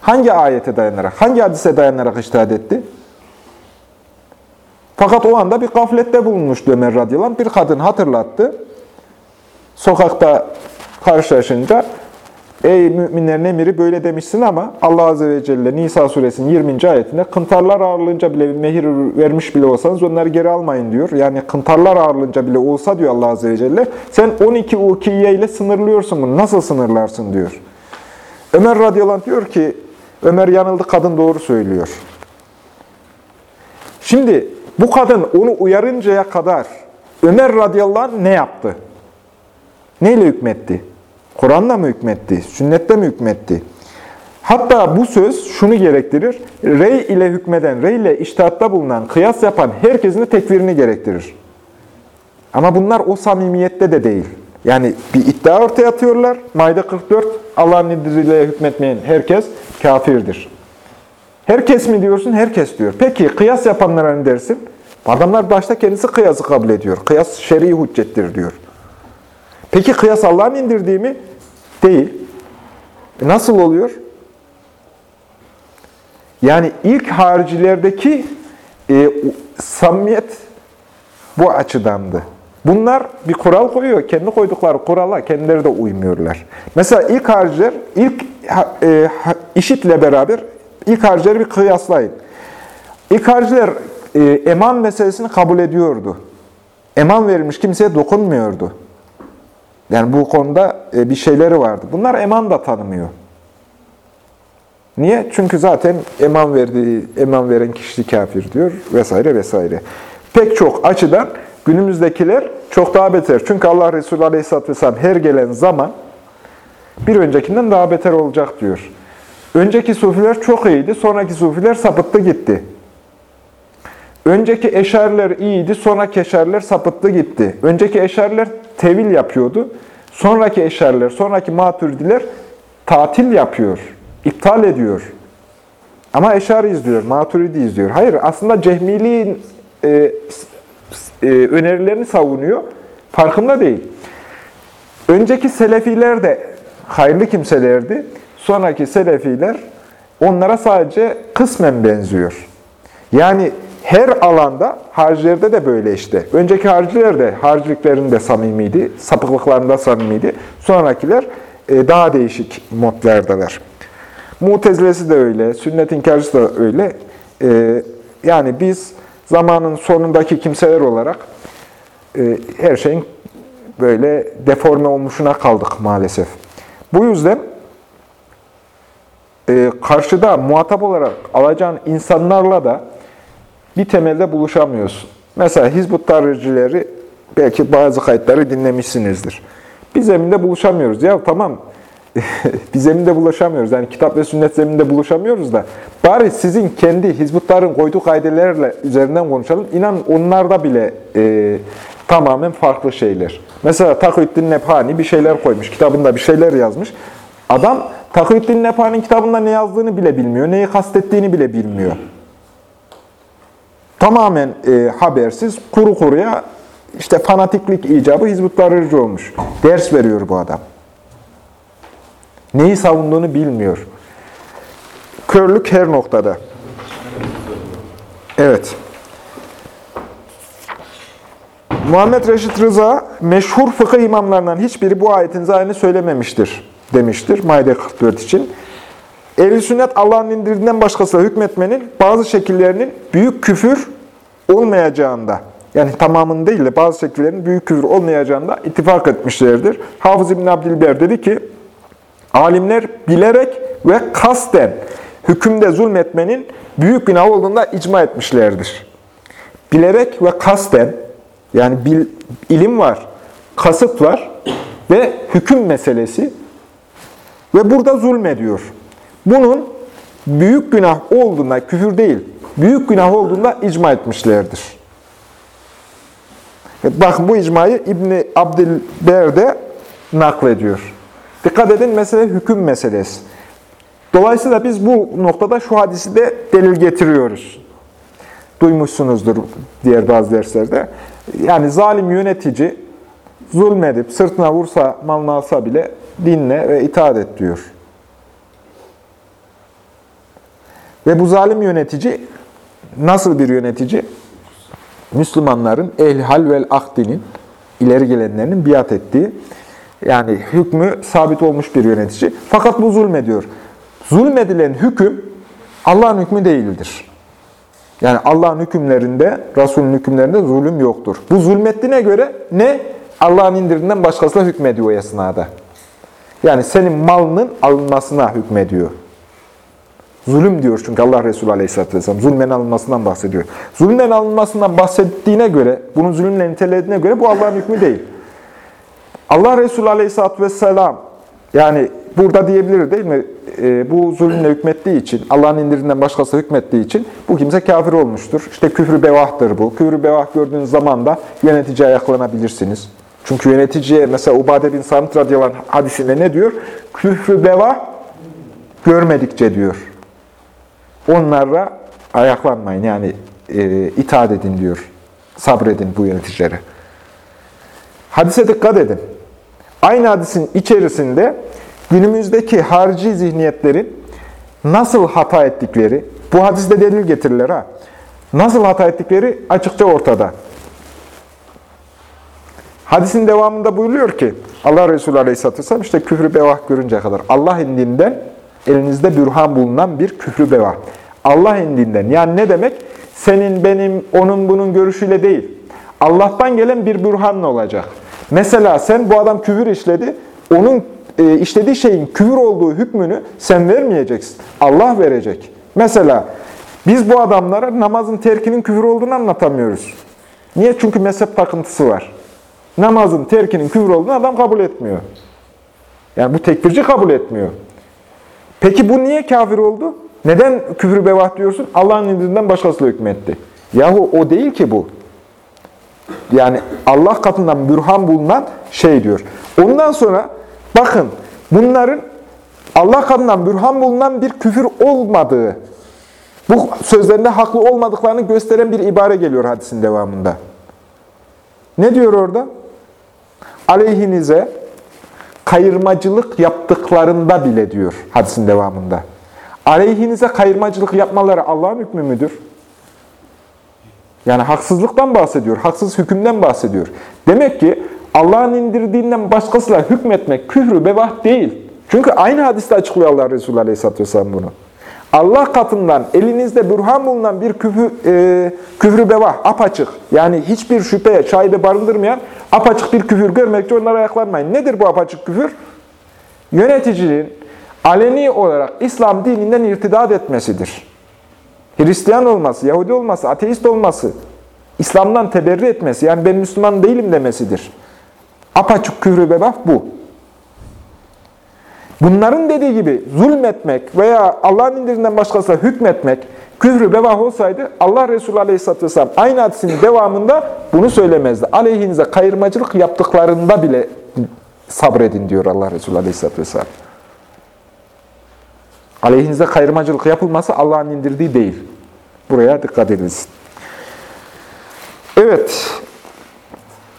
Hangi ayete dayanarak, hangi hadise dayanarak iştahat etti? Fakat o anda bir gaflette bulunmuştu Ömer radıyallahu anh. Bir kadın hatırlattı. Sokakta karşılaşınca Ey müminlerin emiri böyle demişsin ama Allah Azze ve Celle Nisa suresinin 20. ayetinde kıntarlar ağırlığınca bile mehir vermiş bile olsanız onları geri almayın diyor. Yani kıntarlar ağırlığınca bile olsa diyor Allah Azze ve Celle sen 12 ukiye ile sınırlıyorsun bunu. Nasıl sınırlarsın diyor. Ömer radıyallahu diyor ki Ömer yanıldı kadın doğru söylüyor. Şimdi bu kadın onu uyarıncaya kadar Ömer radıyallahu ne yaptı? Neyle hükmetti? Kur'an'la mı hükmetti? Sünnette mi hükmetti? Hatta bu söz şunu gerektirir. Rey ile hükmeden, rey ile iştihatta bulunan, kıyas yapan herkesin de tekfirini gerektirir. Ama bunlar o samimiyette de değil. Yani bir iddia ortaya atıyorlar. Maide 44, Allah'ın indiriyle hükmetmeyen herkes kafirdir. Herkes mi diyorsun? Herkes diyor. Peki kıyas yapanlara ne dersin? Adamlar başta kendisi kıyası kabul ediyor. Kıyas şer'i hüccettir diyor. Peki kıyas Allah'ın indirdiği mi? Değil. E nasıl oluyor? Yani ilk haricilerdeki e, samimiyet bu açıdandı. Bunlar bir kural koyuyor. Kendi koydukları kurala kendileri de uymuyorlar. Mesela ilk hariciler, ilk e, işitle beraber ilk haricileri bir kıyaslayın. İlk hariciler e, eman meselesini kabul ediyordu. Eman verilmiş kimseye dokunmuyordu. Yani bu konuda e, bir şeyleri vardı. Bunlar eman da tanımıyor. Niye? Çünkü zaten eman verdiği, eman veren kişi kafir diyor vesaire vesaire. Pek çok açıdan günümüzdekiler çok daha beter. Çünkü Allah Resulü Aleyhisselatü Vesselam her gelen zaman bir öncekinden daha beter olacak diyor. Önceki sufiler çok iyiydi, sonraki sufiler sapıttı gitti. Önceki eşariler iyiydi, sonraki eşariler sapıttı gitti. Önceki eşariler tevil yapıyordu, sonraki eşariler, sonraki maturidiler tatil yapıyor, iptal ediyor. Ama eşari izliyor, maturidi izliyor. Hayır, aslında cehmiliğin e, e, önerilerini savunuyor, farkında değil. Önceki selefiler de hayırlı kimselerdi. Sonraki selefiler onlara sadece kısmen benziyor. Yani her alanda, harcilerde de böyle işte. Önceki harciler de harciliklerinde samimiydi, sapıklıklarında samimiydi. Sonrakiler e, daha değişik modlardalar. Mutezilesi de öyle, sünnet inkarcısı da öyle. E, yani biz zamanın sonundaki kimseler olarak e, her şeyin böyle deforme olmuşuna kaldık maalesef. Bu yüzden e, karşıda muhatap olarak alacağın insanlarla da bir temelde buluşamıyorsun. Mesela Hizbut Tarihçileri belki bazı kayıtları dinlemişsinizdir. Bir zeminde buluşamıyoruz. Ya tamam bir zeminde buluşamıyoruz. Yani kitap ve sünnet zeminde buluşamıyoruz da bari sizin kendi Hizbutların koyduğu kaidelerle üzerinden konuşalım. İnan onlarda bile e, tamamen farklı şeyler. Mesela Taküddin Nephani bir şeyler koymuş. Kitabında bir şeyler yazmış. Adam Taküddin Nephani'nin kitabında ne yazdığını bile bilmiyor. Neyi kastettiğini bile bilmiyor. Tamamen e, habersiz, kuru kuruya işte fanatiklik icabı Hizbut olmuş. Ders veriyor bu adam. Neyi savunduğunu bilmiyor. Körlük her noktada. Evet. Muhammed Reşit Rıza, meşhur fıkıh imamlarından hiçbiri bu ayetin zahini söylememiştir demiştir Maide 44 için. Ehl-i sünnet Allah'ın indirdiğinden başkasıyla hükmetmenin bazı şekillerinin büyük küfür olmayacağında, yani tamamının değil de bazı şekillerinin büyük küfür olmayacağında ittifak etmişlerdir. Hafız İbn Abdilber dedi ki, alimler bilerek ve kasten hükümde zulmetmenin büyük günah olduğunda icma etmişlerdir. Bilerek ve kasten, yani bil, ilim var, kasıt var ve hüküm meselesi ve burada zulmediyor. Bunun büyük günah olduğunda, küfür değil, büyük günah olduğunda icma etmişlerdir. Bakın bu icmayı İbni Abdilber de naklediyor. Dikkat edin mesele hüküm meselesi. Dolayısıyla biz bu noktada şu hadisi de delil getiriyoruz. Duymuşsunuzdur diğer bazı derslerde. Yani zalim yönetici zulmedip sırtına vursa, malını alsa bile dinle ve itaat et diyor. Ve bu zalim yönetici nasıl bir yönetici? Müslümanların ehl-hal vel akdinin, ileri gelenlerinin biat ettiği, yani hükmü sabit olmuş bir yönetici. Fakat bu zulmediyor. Zulmedilen hüküm Allah'ın hükmü değildir. Yani Allah'ın hükümlerinde, Resul'ün hükümlerinde zulüm yoktur. Bu zulmettiğine göre ne? Allah'ın indirinden başkasına hükmediyor o esnada. Yani senin malının alınmasına hükmediyor. Zulüm diyor çünkü Allah Resulü Aleyhisselatü Vesselam zulmen alınmasından bahsediyor. Zulmen alınmasından bahsettiğine göre, bunun zulümle nitelediğine göre bu Allah'ın hükmü değil. Allah Resulü Aleyhisselatü Vesselam yani burada diyebilir değil mi? E, bu zulümle hükmettiği için, Allah'ın indirinden başkası hükmettiği için bu kimse kafir olmuştur. İşte küfrü bevahtır bu. Küfrü bevah gördüğünüz zaman da yöneticiye ayaklanabilirsiniz. Çünkü yöneticiye mesela Ubade bin Samit radıyallahu hadisinde ne diyor? Küfrü beva görmedikçe diyor. Onlara ayaklanmayın yani e, itaat edin diyor. Sabredin bu yöneticilere. Hadise dikkat edin. Aynı hadisin içerisinde günümüzdeki harici zihniyetlerin nasıl hata ettikleri, bu hadiste delil getirirler ha. Nasıl hata ettikleri açıkça ortada. Hadisin devamında buyuruyor ki Allah Resulü Aleyhisselatü Vesselam işte küfrü bevah görünce kadar Allah indinden elinizde bürhan bulunan bir küfrü bevah. Allah indinden yani ne demek? Senin, benim, onun, bunun görüşüyle değil. Allah'tan gelen bir bürhanla olacak. Mesela sen bu adam küfür işledi, onun e, işlediği şeyin küfür olduğu hükmünü sen vermeyeceksin. Allah verecek. Mesela biz bu adamlara namazın terkinin küfür olduğunu anlatamıyoruz. Niye? Çünkü mezhep takıntısı var. Namazın terkinin küfür olduğunu adam kabul etmiyor. Yani bu tekfirci kabul etmiyor. Peki bu niye kafir oldu? Neden küfür bevah diyorsun? Allah'ın indirinden başkasıyla hükmetti. Yahu o değil ki bu. Yani Allah katından bürhan bulunan şey diyor. Ondan sonra bakın bunların Allah katından bürhan bulunan bir küfür olmadığı, bu sözlerinde haklı olmadıklarını gösteren bir ibare geliyor hadisin devamında. Ne diyor orada? Aleyhinize kayırmacılık yaptıklarında bile diyor hadisin devamında. Aleyhinize kayırmacılık yapmaları Allah'ın hükmü müdür? Yani haksızlıktan bahsediyor, haksız hükümden bahsediyor. Demek ki Allah'ın indirdiğinden başkasıyla hükmetmek küfrü bevah değil. Çünkü aynı hadiste açıklıyor Allah Resulü Aleyhisselatü Vesselam bunu. Allah katından elinizde bürhan bulunan bir küfür, e, küfrü bevah, apaçık, yani hiçbir şüpheye, şaibe barındırmayan apaçık bir küfür görmekçe onlara ayaklanmayın. Nedir bu apaçık küfür? Yöneticinin aleni olarak İslam dininden irtidat etmesidir. Hristiyan olması, Yahudi olması, ateist olması, İslam'dan teberri etmesi, yani ben Müslüman değilim demesidir. Apaçık küfrü bebaf bu. Bunların dediği gibi zulmetmek veya Allah'ın indirinden başkasına hükmetmek, küfrü bevah olsaydı Allah Resulü Aleyhisselatü Vesselam aynı hadisinin devamında bunu söylemezdi. Aleyhinize kayırmacılık yaptıklarında bile sabredin diyor Allah Resulü Aleyhisselatü Vesselam. Aleyhinize kayırmacılık yapılması Allah'ın indirdiği değil. Buraya dikkat edilsin. Evet.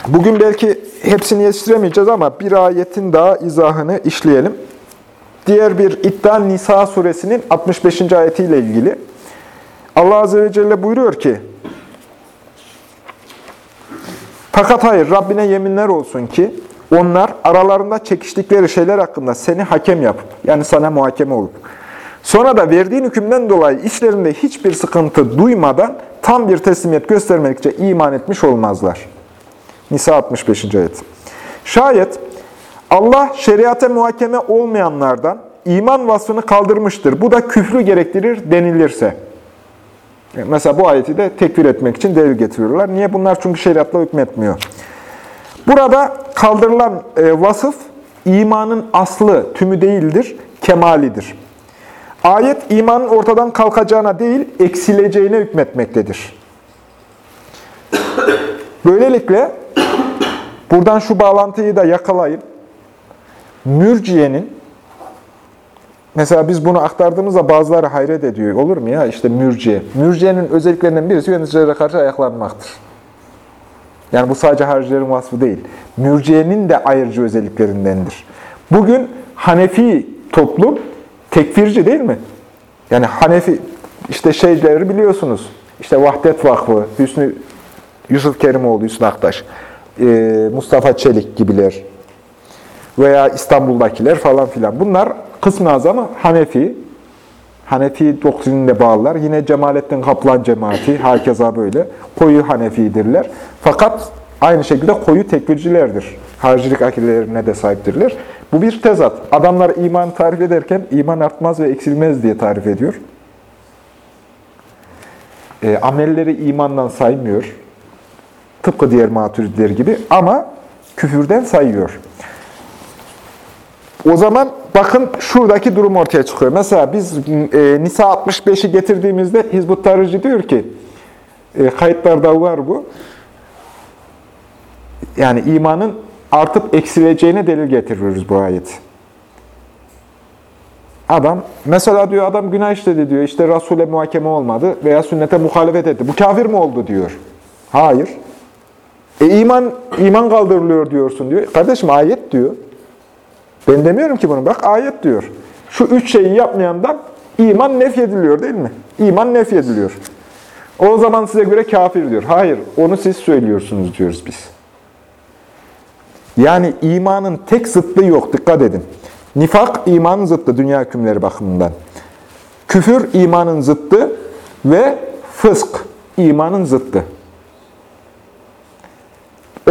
Bugün belki hepsini yetiştiremeyeceğiz ama bir ayetin daha izahını işleyelim. Diğer bir iddia Nisa suresinin 65. ayetiyle ilgili. Allah Azze ve Celle buyuruyor ki, Fakat hayır, Rabbine yeminler olsun ki, onlar aralarında çekiştikleri şeyler hakkında seni hakem yapıp, yani sana muhakeme olup, sonra da verdiğin hükümden dolayı içlerinde hiçbir sıkıntı duymadan tam bir teslimiyet göstermedikçe iman etmiş olmazlar. Nisa 65. ayet. Şayet Allah şeriate muhakeme olmayanlardan iman vasfını kaldırmıştır. Bu da küfrü gerektirir denilirse. Mesela bu ayeti de tekfir etmek için delil getiriyorlar. Niye? Bunlar çünkü şeriatla hükmetmiyor. Burada kaldırılan e, vasıf imanın aslı, tümü değildir, kemalidir. Ayet imanın ortadan kalkacağına değil, eksileceğine hükmetmektedir. Böylelikle buradan şu bağlantıyı da yakalayın. Mürciyenin, mesela biz bunu aktardığımızda bazıları hayret ediyor. Olur mu ya işte mürciye. Mürciyenin özelliklerinden birisi yöneticilere karşı ayaklanmaktır. Yani bu sadece haricilerin vasfı değil. Mürciyenin de ayırıcı özelliklerindendir. Bugün Hanefi toplum tekfirci değil mi? Yani Hanefi işte şeyleri biliyorsunuz. İşte Vahdet Vakfı, Hüsnü Yusuf Kerimoğlu, Hüsnü Aktaş, Mustafa Çelik gibiler, veya İstanbul'dakiler falan filan. Bunlar kısmı azamı Hanefi. Hanefi doktrinine bağlılar. Yine Cemalettin Kaplan cemaati, herkese böyle. Koyu Hanefidirler. Fakat aynı şekilde koyu tekvircilerdir. Haricilik akidelerine de sahiptirler. Bu bir tezat. Adamlar iman tarif ederken iman artmaz ve eksilmez diye tarif ediyor. E, amelleri imandan saymıyor. Tıpkı diğer maturidiler gibi ama küfürden sayıyor. O zaman bakın şuradaki durum ortaya çıkıyor. Mesela biz e, Nisa 65'i getirdiğimizde Hizbut Tarıcı diyor ki, e, kayıtlarda var bu, yani imanın artıp eksileceğine delil getiriyoruz bu ayet. Adam, mesela diyor adam günah işledi diyor, işte Resul'e muhakeme olmadı veya sünnete muhalefet etti. Bu kafir mi oldu diyor. Hayır. E iman, iman kaldırılıyor diyorsun diyor. Kardeşim ayet diyor. Ben demiyorum ki bunu. Bak ayet diyor. Şu üç şeyi yapmayandan iman nefyediliyor değil mi? İman nefyediliyor. O zaman size göre kafir diyor. Hayır, onu siz söylüyorsunuz diyoruz biz. Yani imanın tek zıtlığı yok. Dikkat edin. Nifak imanın zıttı dünya hükümleri bakımından. Küfür imanın zıttı ve fısk imanın zıttı.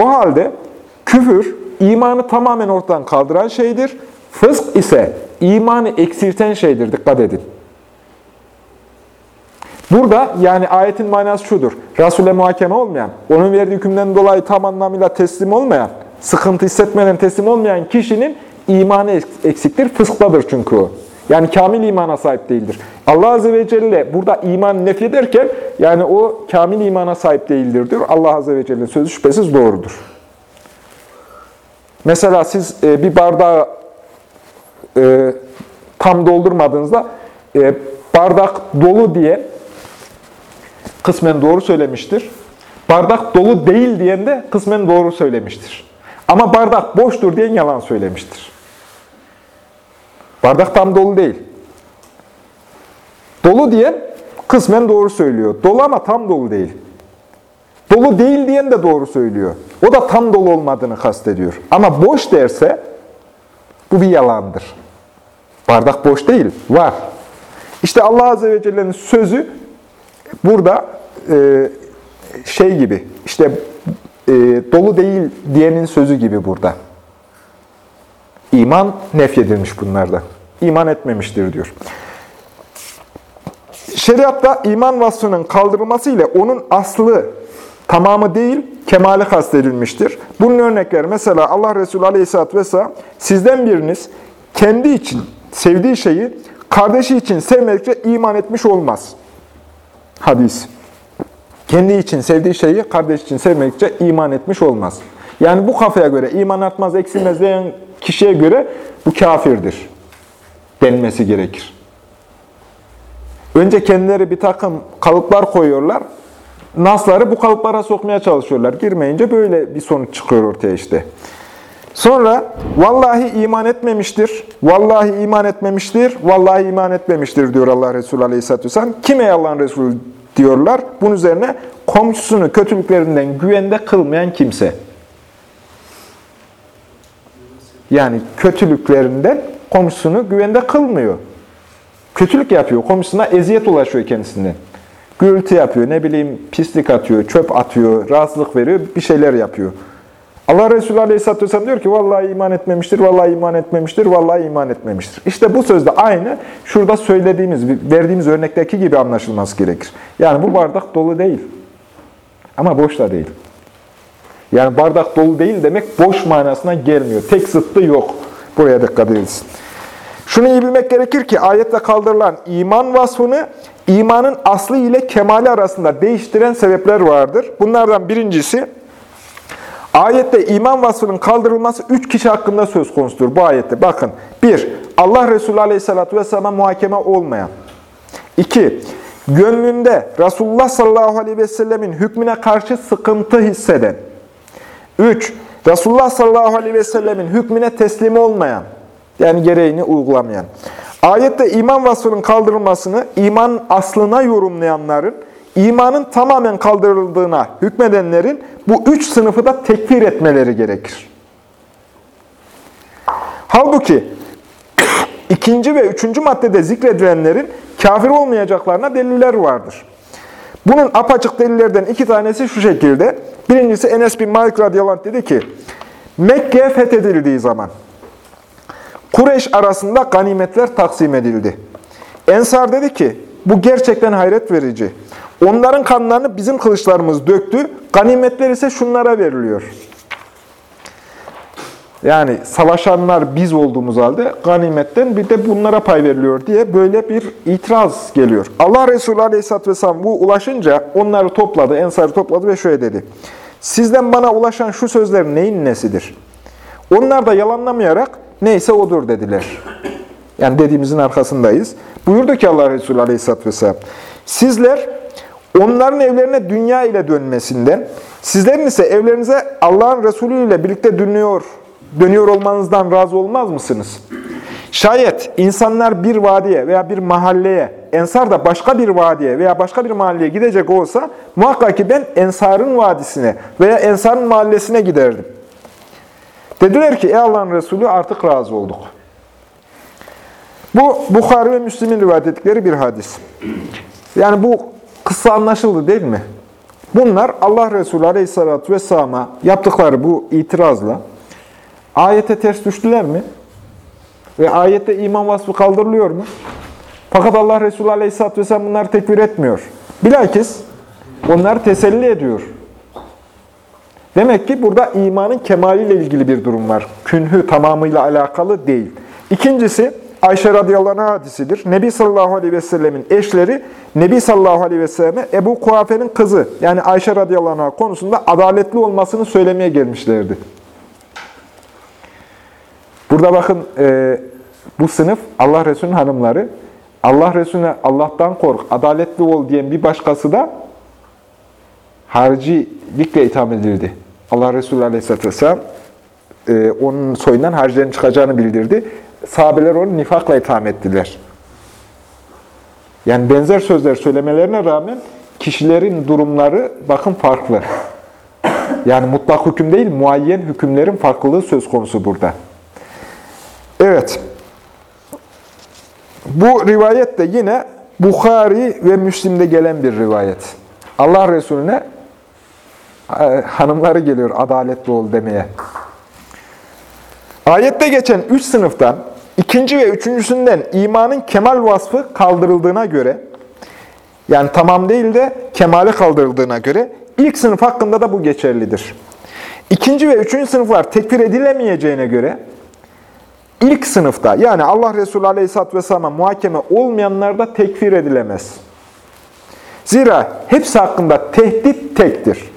O halde Küfür, imanı tamamen ortadan kaldıran şeydir. Fısk ise imanı eksilten şeydir. Dikkat edin. Burada yani ayetin manası şudur. Resul'e muhakeme olmayan, onun verdiği hükümden dolayı tam anlamıyla teslim olmayan, sıkıntı hissetmeden teslim olmayan kişinin imanı eksiktir. Fısktadır çünkü o. Yani kamil imana sahip değildir. Allah Azze ve Celle burada iman nef ederken yani o kamil imana sahip değildir diyor. Allah Azze ve Celle'nin sözü şüphesiz doğrudur. Mesela siz e, bir bardağı e, tam doldurmadığınızda e, bardak dolu diye kısmen doğru söylemiştir. Bardak dolu değil diyen de kısmen doğru söylemiştir. Ama bardak boştur diyen yalan söylemiştir. Bardak tam dolu değil. Dolu diyen kısmen doğru söylüyor. Dolu ama tam dolu değil. Dolu değil diyen de doğru söylüyor. O da tam dolu olmadığını kastediyor. Ama boş derse bu bir yalandır. Bardak boş değil, var. İşte Allah Azze ve Celle'nin sözü burada e, şey gibi, işte e, dolu değil diyenin sözü gibi burada. İman nefyedilmiş bunlarda. İman etmemiştir diyor. Şeriatta iman vasfının kaldırılması ile onun aslı tamamı değil, kemali kastedilmiştir. Bunun örnekleri mesela Allah Resulü Aleyhisselatü Vesselam sizden biriniz kendi için sevdiği şeyi kardeşi için sevmedikçe iman etmiş olmaz. Hadis. Kendi için sevdiği şeyi kardeş için sevmedikçe iman etmiş olmaz. Yani bu kafaya göre iman artmaz, eksilmez diyen kişiye göre bu kafirdir denmesi gerekir. Önce kendileri bir takım kalıplar koyuyorlar. Nasları bu kalıplara sokmaya çalışıyorlar. Girmeyince böyle bir sonuç çıkıyor ortaya işte. Sonra vallahi iman etmemiştir, vallahi iman etmemiştir, vallahi iman etmemiştir diyor Allah Resulü Aleyhisselatü Vesselam. Kime Allah'ın Resulü diyorlar? Bunun üzerine komşusunu kötülüklerinden güvende kılmayan kimse. Yani kötülüklerinden komşusunu güvende kılmıyor. Kötülük yapıyor, komşusuna eziyet ulaşıyor kendisinden. Gürültü yapıyor, ne bileyim pislik atıyor, çöp atıyor, rahatsızlık veriyor, bir şeyler yapıyor. Allah Resulü Aleyhisselatü Vesselam diyor ki vallahi iman etmemiştir, vallahi iman etmemiştir, vallahi iman etmemiştir. İşte bu sözde aynı şurada söylediğimiz, verdiğimiz örnekteki gibi anlaşılması gerekir. Yani bu bardak dolu değil. Ama boş da değil. Yani bardak dolu değil demek boş manasına gelmiyor. Tek zıttı yok. Buraya dikkat edilsin. Şunu iyi bilmek gerekir ki ayette kaldırılan iman vasfını imanın aslı ile kemali arasında değiştiren sebepler vardır. Bunlardan birincisi ayette iman vasfının kaldırılması üç kişi hakkında söz konusudur bu ayette. Bakın bir, Allah Resulü Aleyhisselatü Vesselam'a muhakeme olmayan. İki, gönlünde Resulullah sallallahu aleyhi ve sellemin hükmüne karşı sıkıntı hisseden. Üç, Resulullah sallallahu aleyhi ve sellemin hükmüne teslim olmayan. Yani gereğini uygulamayan. Ayette iman vasfının kaldırılmasını iman aslına yorumlayanların, imanın tamamen kaldırıldığına hükmedenlerin bu üç sınıfı da tekfir etmeleri gerekir. Halbuki ikinci ve üçüncü maddede zikredilenlerin kafir olmayacaklarına deliller vardır. Bunun apaçık delillerden iki tanesi şu şekilde. Birincisi Enes bin Malik radıyallahu dedi ki, Mekke fethedildiği zaman Kureyş arasında ganimetler taksim edildi. Ensar dedi ki, bu gerçekten hayret verici. Onların kanlarını bizim kılıçlarımız döktü, ganimetler ise şunlara veriliyor. Yani savaşanlar biz olduğumuz halde ganimetten bir de bunlara pay veriliyor diye böyle bir itiraz geliyor. Allah Resulü Aleyhisselatü Vesselam bu ulaşınca onları topladı, Ensar'ı topladı ve şöyle dedi. Sizden bana ulaşan şu sözler neyin nesidir? Onlar da yalanlamayarak neyse odur dediler. Yani dediğimizin arkasındayız. Buyurdu ki Allah Resulü Aleyhisselatü Vesselam, sizler onların evlerine dünya ile dönmesinden, sizlerin ise evlerinize Allah'ın Resulü ile birlikte dönüyor, dönüyor olmanızdan razı olmaz mısınız? Şayet insanlar bir vadiye veya bir mahalleye, Ensar da başka bir vadiye veya başka bir mahalleye gidecek olsa, muhakkak ki ben Ensar'ın vadisine veya Ensar'ın mahallesine giderdim. Dediler ki, ey Allah'ın Resulü artık razı olduk. Bu Bukhari ve Müslim'in rivayet ettikleri bir hadis. Yani bu kısa anlaşıldı değil mi? Bunlar Allah Resulü Aleyhisselatü Vesselam'a yaptıkları bu itirazla ayete ters düştüler mi? Ve ayette iman vasfı kaldırılıyor mu? Fakat Allah Resulü Aleyhisselatü Vesselam bunları tekfir etmiyor. Bilakis onları teselli ediyor. Demek ki burada imanın kemaliyle ilgili bir durum var. Künhü tamamıyla alakalı değil. İkincisi, Ayşe radıyallahu hadisidir. Nebi sallallahu aleyhi ve sellemin eşleri Nebi sallallahu aleyhi ve selleme Ebu Kuafe'nin kızı yani Ayşe radıyallahu anh konusunda adaletli olmasını söylemeye gelmişlerdi. Burada bakın e, bu sınıf Allah Resulü'nün hanımları. Allah Resulüne Allah'tan kork, adaletli ol diyen bir başkası da haricilikle itham edildi. Allah Resulü Aleyhisselatü Vesselam e, onun soyundan haricilerin çıkacağını bildirdi. Sahabeler onu nifakla itham ettiler. Yani benzer sözler söylemelerine rağmen kişilerin durumları bakın farklı. Yani mutlak hüküm değil, muayyen hükümlerin farklılığı söz konusu burada. Evet. Bu rivayet de yine Bukhari ve Müslim'de gelen bir rivayet. Allah Resulüne hanımları geliyor adaletli ol demeye. Ayette geçen üç sınıftan ikinci ve üçüncüsünden imanın kemal vasfı kaldırıldığına göre, yani tamam değil de kemale kaldırıldığına göre ilk sınıf hakkında da bu geçerlidir. İkinci ve üçüncü sınıflar tekfir edilemeyeceğine göre ilk sınıfta yani Allah Resulü Aleyhisselatü Vesselam'a muhakeme olmayanlarda tekfir edilemez. Zira hepsi hakkında tehdit tektir.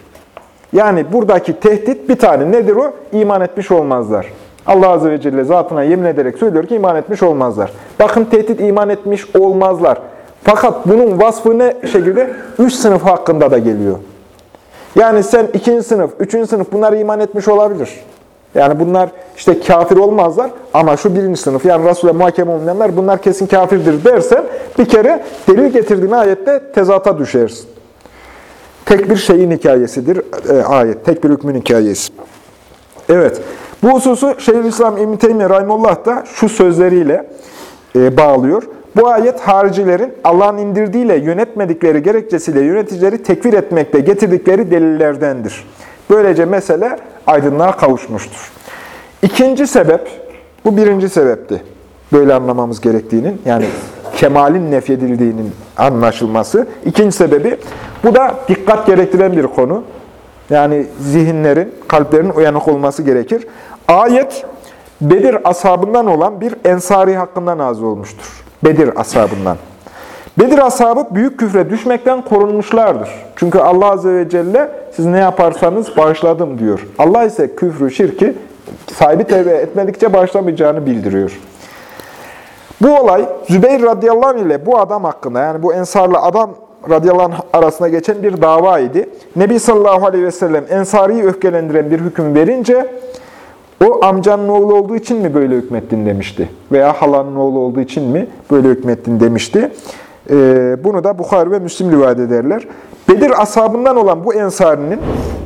Yani buradaki tehdit bir tane. Nedir o? İman etmiş olmazlar. Allah Azze ve Celle zatına yemin ederek söylüyor ki iman etmiş olmazlar. Bakın tehdit iman etmiş olmazlar. Fakat bunun vasfı ne şekilde? Üç sınıf hakkında da geliyor. Yani sen ikinci sınıf, üçüncü sınıf bunlar iman etmiş olabilir. Yani bunlar işte kafir olmazlar ama şu birinci sınıf yani Resul'e muhakeme olmayanlar bunlar kesin kafirdir dersen bir kere delil getirdiğin ayette tezata düşersin. Tek bir şeyin hikayesidir e, ayet, tek bir hükmün hikayesi. Evet, bu hususu Şeyhülislam İbn-i Teymiye Rahimullah da şu sözleriyle e, bağlıyor. Bu ayet haricilerin Allah'ın indirdiğiyle yönetmedikleri gerekçesiyle yöneticileri tekfir etmekte getirdikleri delillerdendir. Böylece mesele aydınlığa kavuşmuştur. İkinci sebep, bu birinci sebepti. Böyle anlamamız gerektiğinin, yani kemalin nefyedildiğinin anlaşılması. İkinci sebebi, bu da dikkat gerektiren bir konu. Yani zihinlerin, kalplerin uyanık olması gerekir. Ayet, Bedir ashabından olan bir ensari hakkında nazil olmuştur. Bedir ashabından. Bedir ashabı büyük küfre düşmekten korunmuşlardır. Çünkü Allah Azze ve Celle siz ne yaparsanız bağışladım diyor. Allah ise küfrü, şirki sahibi tevbe etmedikçe bağışlamayacağını bildiriyor. Bu olay Zübeyir radıyallahu ile bu adam hakkında yani bu ensarlı adam radıyallahu anh arasında geçen bir dava idi. Nebi sallallahu aleyhi ve sellem ensariyi öfkelendiren bir hüküm verince o amcanın oğlu olduğu için mi böyle hükmettin demişti. Veya halanın oğlu olduğu için mi böyle hükmettin demişti. Ee, bunu da Bukhari ve Müslim rivayet ederler. Bedir ashabından olan bu ensarinin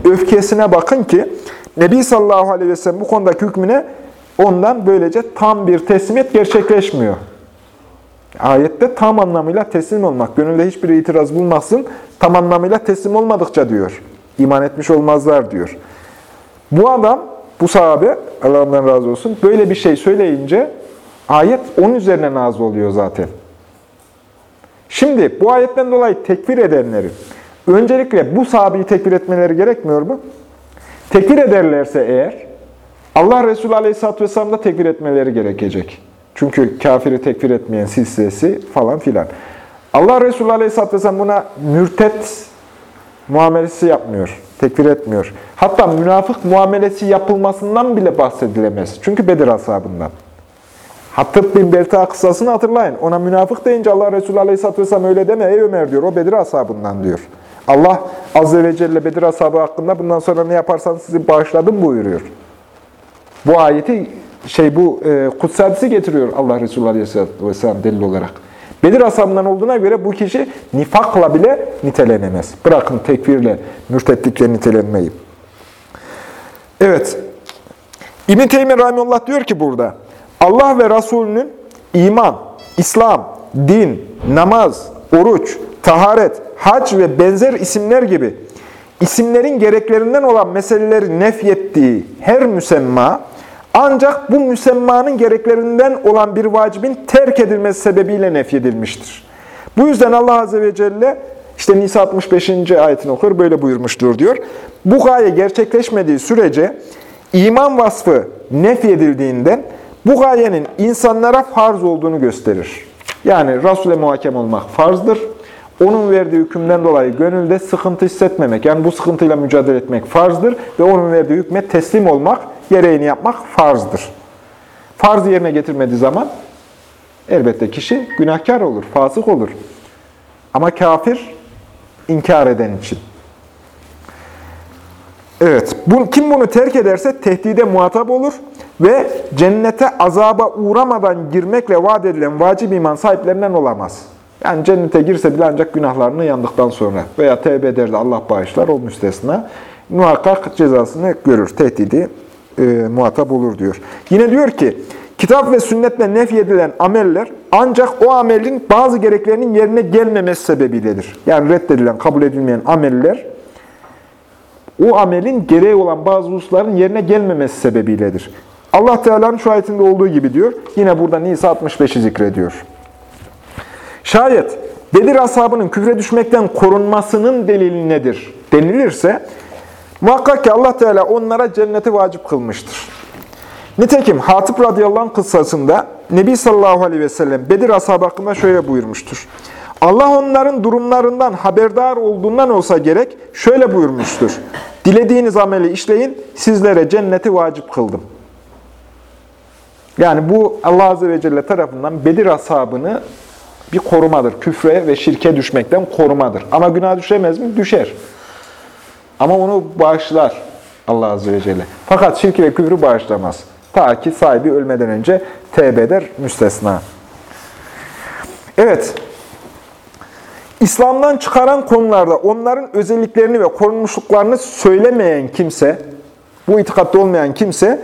öfkesine bakın ki Nebi sallallahu aleyhi ve sellem bu konudaki hükmüne ondan böylece tam bir teslimiyet gerçekleşmiyor. Ayette tam anlamıyla teslim olmak, gönülde hiçbir itiraz bulmasın, tam anlamıyla teslim olmadıkça diyor. İman etmiş olmazlar diyor. Bu adam, bu sahabe, Allah'ından razı olsun, böyle bir şey söyleyince ayet onun üzerine nazı oluyor zaten. Şimdi bu ayetten dolayı tekfir edenleri, öncelikle bu sahabeyi tekfir etmeleri gerekmiyor mu? Tekfir ederlerse eğer, Allah Resulü Aleyhisselatü Vesselam da tekfir etmeleri gerekecek. Çünkü kafiri tekfir etmeyen silsilesi falan filan. Allah Resulü Aleyhisselatü Vesselam buna mürtet muamelesi yapmıyor, tekfir etmiyor. Hatta münafık muamelesi yapılmasından bile bahsedilemez. Çünkü Bedir ashabından. Hattab bin Belta kıssasını hatırlayın. Ona münafık deyince Allah Resulü Aleyhisselatü Vesselam öyle deme ey Ömer diyor. O Bedir ashabından diyor. Allah Azze ve Celle Bedir ashabı hakkında bundan sonra ne yaparsanız sizi bağışladım buyuruyor. Bu ayeti şey bu e, kutsal hadisi getiriyor Allah Resulü Aleyhisselatü Vesselam delil olarak. Bedir ashabından olduğuna göre bu kişi nifakla bile nitelenemez. Bırakın tekfirle, mürtetlikle nitelenmeyi. Evet. İbn-i Teymi Rahimullah diyor ki burada, Allah ve Resulünün iman, İslam, din, namaz, oruç, taharet, hac ve benzer isimler gibi isimlerin gereklerinden olan meseleleri nefyettiği her müsemma, ancak bu müsemmanın gereklerinden olan bir vacibin terk edilmesi sebebiyle nefyedilmiştir. Bu yüzden Allah Azze ve Celle, işte Nisa 65. ayetini okur, böyle buyurmuştur diyor. Bu gaye gerçekleşmediği sürece iman vasfı nefyedildiğinden bu gayenin insanlara farz olduğunu gösterir. Yani Resul'e muhakem olmak farzdır. Onun verdiği hükümden dolayı gönülde sıkıntı hissetmemek, yani bu sıkıntıyla mücadele etmek farzdır ve onun verdiği hükme teslim olmak, gereğini yapmak farzdır. Farz yerine getirmediği zaman elbette kişi günahkar olur, fasık olur. Ama kafir inkar eden için. Evet, bu, kim bunu terk ederse tehdide muhatap olur ve cennete azaba uğramadan girmekle vaat edilen vacip iman sahiplerinden olamaz. Yani cennete girse bile ancak günahlarını yandıktan sonra veya tevbe eder de Allah bağışlar o müstesna. Muhakkak cezasını görür, tehdidi e, muhatap olur diyor. Yine diyor ki, kitap ve sünnetle nefyedilen ameller ancak o amelin bazı gereklerinin yerine gelmemesi sebebiyledir. Yani reddedilen, kabul edilmeyen ameller o amelin gereği olan bazı hususların yerine gelmemesi sebebiyledir. Allah Teala'nın şu ayetinde olduğu gibi diyor. Yine burada Nisa 65'i zikrediyor. Şayet Bedir ashabının küfre düşmekten korunmasının delili nedir denilirse muhakkak ki Allah Teala onlara cenneti vacip kılmıştır. Nitekim Hatip radıyallahu anh kıssasında Nebi sallallahu aleyhi ve sellem Bedir ashabı hakkında şöyle buyurmuştur. Allah onların durumlarından haberdar olduğundan olsa gerek şöyle buyurmuştur. Dilediğiniz ameli işleyin, sizlere cenneti vacip kıldım. Yani bu Allah Azze ve Celle tarafından Bedir ashabını bir korumadır. Küfre ve şirke düşmekten korumadır. Ama günah düşemez mi? Düşer. Ama onu bağışlar Allah Azze ve Celle. Fakat şirki ve küfrü bağışlamaz. Ta ki sahibi ölmeden önce tevbe eder, müstesna. Evet, İslam'dan çıkaran konularda onların özelliklerini ve korunmuşluklarını söylemeyen kimse, bu itikatta olmayan kimse,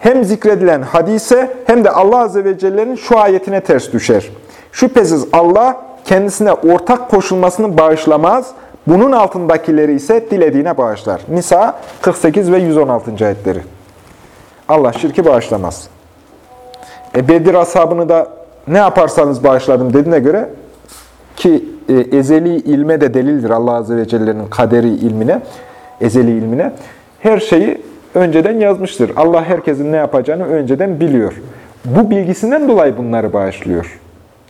hem zikredilen hadise hem de Allah Azze ve Celle'nin şu ayetine ters düşer. Şüphesiz Allah kendisine ortak koşulmasını bağışlamaz, bunun altındakileri ise dilediğine bağışlar. Nisa 48 ve 116. ayetleri. Allah şirki bağışlamaz. E Bedir ashabını da ne yaparsanız bağışladım dediğine göre ki e, ezeli ilme de delildir Allah Azze ve Celle'nin kaderi ilmine, ezeli ilmine. Her şeyi önceden yazmıştır. Allah herkesin ne yapacağını önceden biliyor. Bu bilgisinden dolayı bunları bağışlıyor.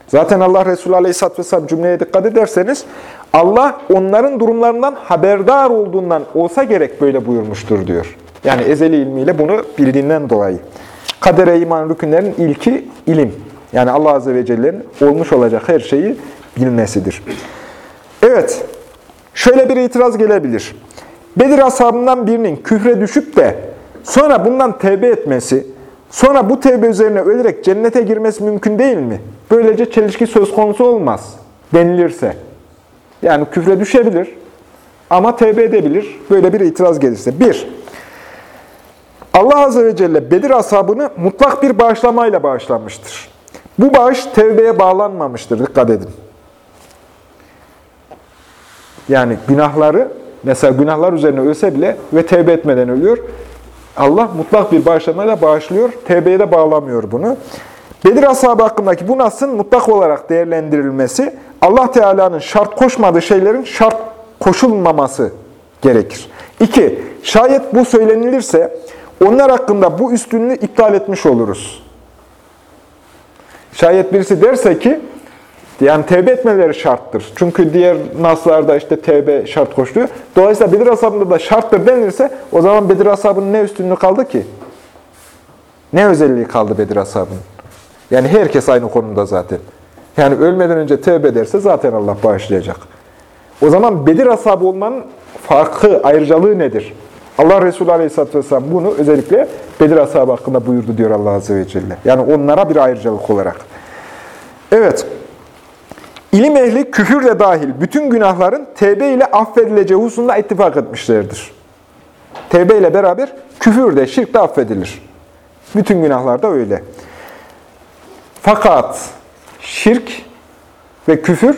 Zaten Allah Resulü Aleyhisselatü Vesselam cümleye dikkat ederseniz, Allah onların durumlarından haberdar olduğundan olsa gerek böyle buyurmuştur diyor. Yani ezeli ilmiyle bunu bildiğinden dolayı. Kadere iman rükünlerin ilki ilim. Yani Allah Azze ve Celle'nin olmuş olacak her şeyi bilmesidir. Evet, şöyle bir itiraz gelebilir. Bedir ashabından birinin küfre düşüp de sonra bundan tevbe etmesi, sonra bu tevbe üzerine ölerek cennete girmesi mümkün değil mi? Böylece çelişki söz konusu olmaz denilirse. Yani küfre düşebilir ama tevbe edebilir. Böyle bir itiraz gelirse. Bir, Allah Azze ve Celle Bedir ashabını mutlak bir bağışlamayla bağışlanmıştır. Bu bağış tevbeye bağlanmamıştır. Dikkat edin. Yani günahları, mesela günahlar üzerine ölse bile ve tevbe etmeden ölüyor. Allah mutlak bir bağışlamayla bağışlıyor. Tevbeye de bağlamıyor bunu. Bedir ashabı hakkındaki bu nasın mutlak olarak değerlendirilmesi, Allah Teala'nın şart koşmadığı şeylerin şart koşulmaması gerekir. İki, şayet bu söylenilirse, onlar hakkında bu üstünlüğü iptal etmiş oluruz. Şayet birisi derse ki, yani tevbe etmeleri şarttır. Çünkü diğer naslarda işte tevbe şart koşuluyor. Dolayısıyla Bedir ashabında da şarttır denilirse o zaman Bedir ashabının ne üstünlüğü kaldı ki? Ne özelliği kaldı Bedir ashabının? Yani herkes aynı konumda zaten. Yani ölmeden önce tevbe ederse zaten Allah bağışlayacak. O zaman Bedir ashabı olmanın farkı, ayrıcalığı nedir? Allah Resulü Aleyhisselatü Vesselam bunu özellikle Bedir ashabı hakkında buyurdu diyor Allah Azze ve Celle. Yani onlara bir ayrıcalık olarak. Evet. İlim ehli küfürle dahil bütün günahların tevbe ile affedileceği hususunda ittifak etmişlerdir. Tevbe ile beraber küfür de, şirk de affedilir. Bütün günahlar da öyle. Fakat şirk ve küfür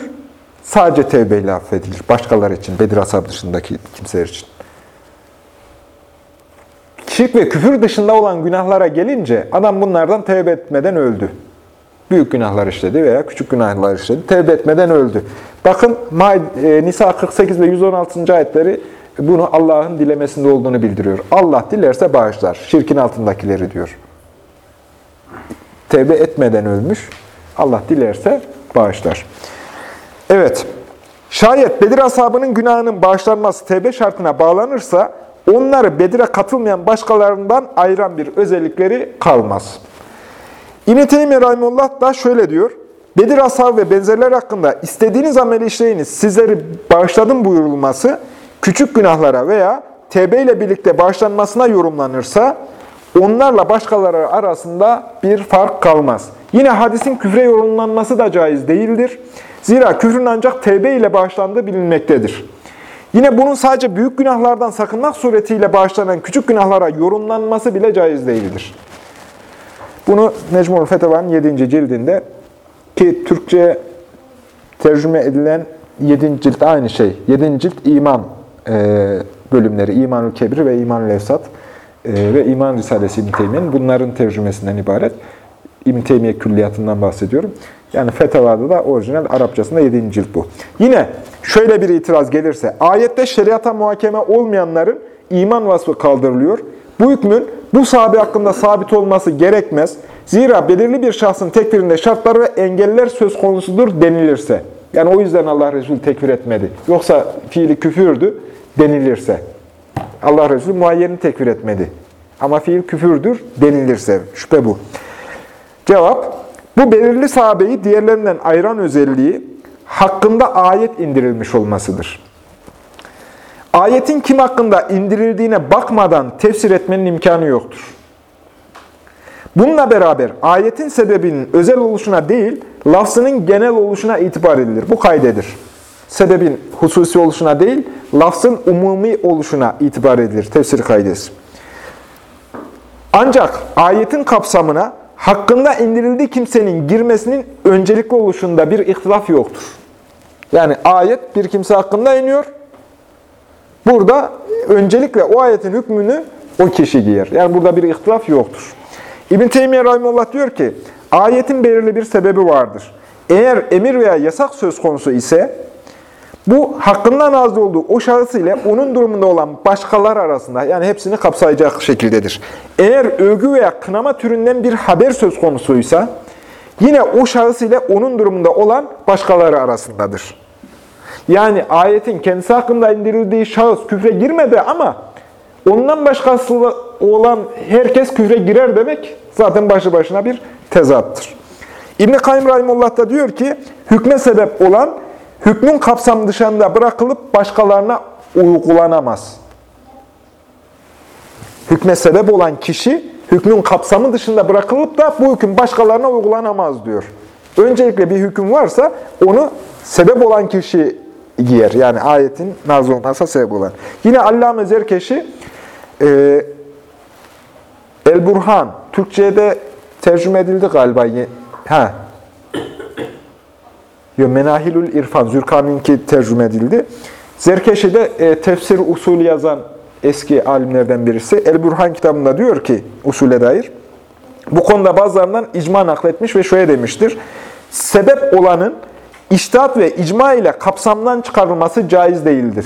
sadece tevbeyle affedilir. Başkaları için, Bedir ashabı dışındaki kimseler için. Şirk ve küfür dışında olan günahlara gelince adam bunlardan tevbe etmeden öldü. Büyük günahlar işledi veya küçük günahlar işledi. Tevbe etmeden öldü. Bakın e, Nisa 48 ve 116. ayetleri bunu Allah'ın dilemesinde olduğunu bildiriyor. Allah dilerse bağışlar. Şirkin altındakileri diyor. Tevbe etmeden ölmüş. Allah dilerse bağışlar. Evet. Şayet Bedir ashabının günahının bağışlanması tevbe şartına bağlanırsa onları Bedir'e katılmayan başkalarından ayıran bir özellikleri kalmaz. İbn-i Rahimullah da şöyle diyor. Bedir ashabı ve benzerler hakkında istediğiniz ameli işleyiniz, sizleri bağışladım buyurulması küçük günahlara veya tevbe ile birlikte bağışlanmasına yorumlanırsa onlarla başkaları arasında bir fark kalmaz. Yine hadisin küfre yorumlanması da caiz değildir. Zira küfrün ancak tevbe ile bağışlandığı bilinmektedir. Yine bunun sadece büyük günahlardan sakınmak suretiyle bağışlanan küçük günahlara yorumlanması bile caiz değildir. Bunu Necmul Feteva'nın 7. cildinde ki Türkçe tercüme edilen 7. cilt aynı şey. 7. cilt iman e, bölümleri. İmanül Kebir ve İmanül Efsat ve İman Risalesi İbn Teymiye'nin bunların tercümesinden ibaret. İbn Teymiye külliyatından bahsediyorum. Yani Fetavada da orijinal Arapçasında 7. cilt bu. Yine şöyle bir itiraz gelirse, ayette şeriata muhakeme olmayanların iman vasfı kaldırılıyor. Bu hükmün bu sahabe hakkında sabit olması gerekmez. Zira belirli bir şahsın tekfirinde şartlar ve engeller söz konusudur denilirse. Yani o yüzden Allah Resulü tekfir etmedi. Yoksa fiili küfürdü denilirse. Allah Resulü muayyeni tekfir etmedi. Ama fiil küfürdür denilirse. Şüphe bu. Cevap, bu belirli sahabeyi diğerlerinden ayıran özelliği hakkında ayet indirilmiş olmasıdır. Ayetin kim hakkında indirildiğine bakmadan tefsir etmenin imkanı yoktur. Bununla beraber ayetin sebebinin özel oluşuna değil, lafzının genel oluşuna itibar edilir. Bu kaydedir. Sebebin hususi oluşuna değil, lafzın umumi oluşuna itibar edilir. Tefsir kaydesi. Ancak ayetin kapsamına hakkında indirildiği kimsenin girmesinin öncelikli oluşunda bir ihtilaf yoktur. Yani ayet bir kimse hakkında iniyor. Burada öncelikle o ayetin hükmünü o kişi giyer. Yani burada bir ihtilaf yoktur. İbn Teymiye Rahimullah diyor ki, ayetin belirli bir sebebi vardır. Eğer emir veya yasak söz konusu ise, bu hakkından nazlı olduğu o şahıs ile onun durumunda olan başkalar arasında, yani hepsini kapsayacak şekildedir. Eğer övgü veya kınama türünden bir haber söz konusuysa, yine o şahıs ile onun durumunda olan başkaları arasındadır. Yani ayetin kendisi hakkında indirildiği şahıs küfre girmedi ama ondan başkası olan herkes küfre girer demek zaten başlı başına bir tezattır. İbn-i Kayyum Rahimullah da diyor ki, hükme sebep olan hükmün kapsamı dışında bırakılıp başkalarına uygulanamaz. Hükme sebep olan kişi hükmün kapsamı dışında bırakılıp da bu hüküm başkalarına uygulanamaz diyor. Öncelikle bir hüküm varsa onu sebep olan kişi giyer. Yani ayetin nazı olmasına sebep olan. Yine Allame Zerkeşi e, El-Burhan, Türkçe'de tercüme edildi galiba. Ha. Yo, Menahilül İrfan, Zürkan'ınki tercüme edildi. Zerkeşi de e, tefsir usulü yazan eski alimlerden birisi. El-Burhan kitabında diyor ki, usule dair, bu konuda bazılarından icma nakletmiş ve şöyle demiştir. Sebep olanın iştihat ve icma ile kapsamdan çıkarılması caiz değildir.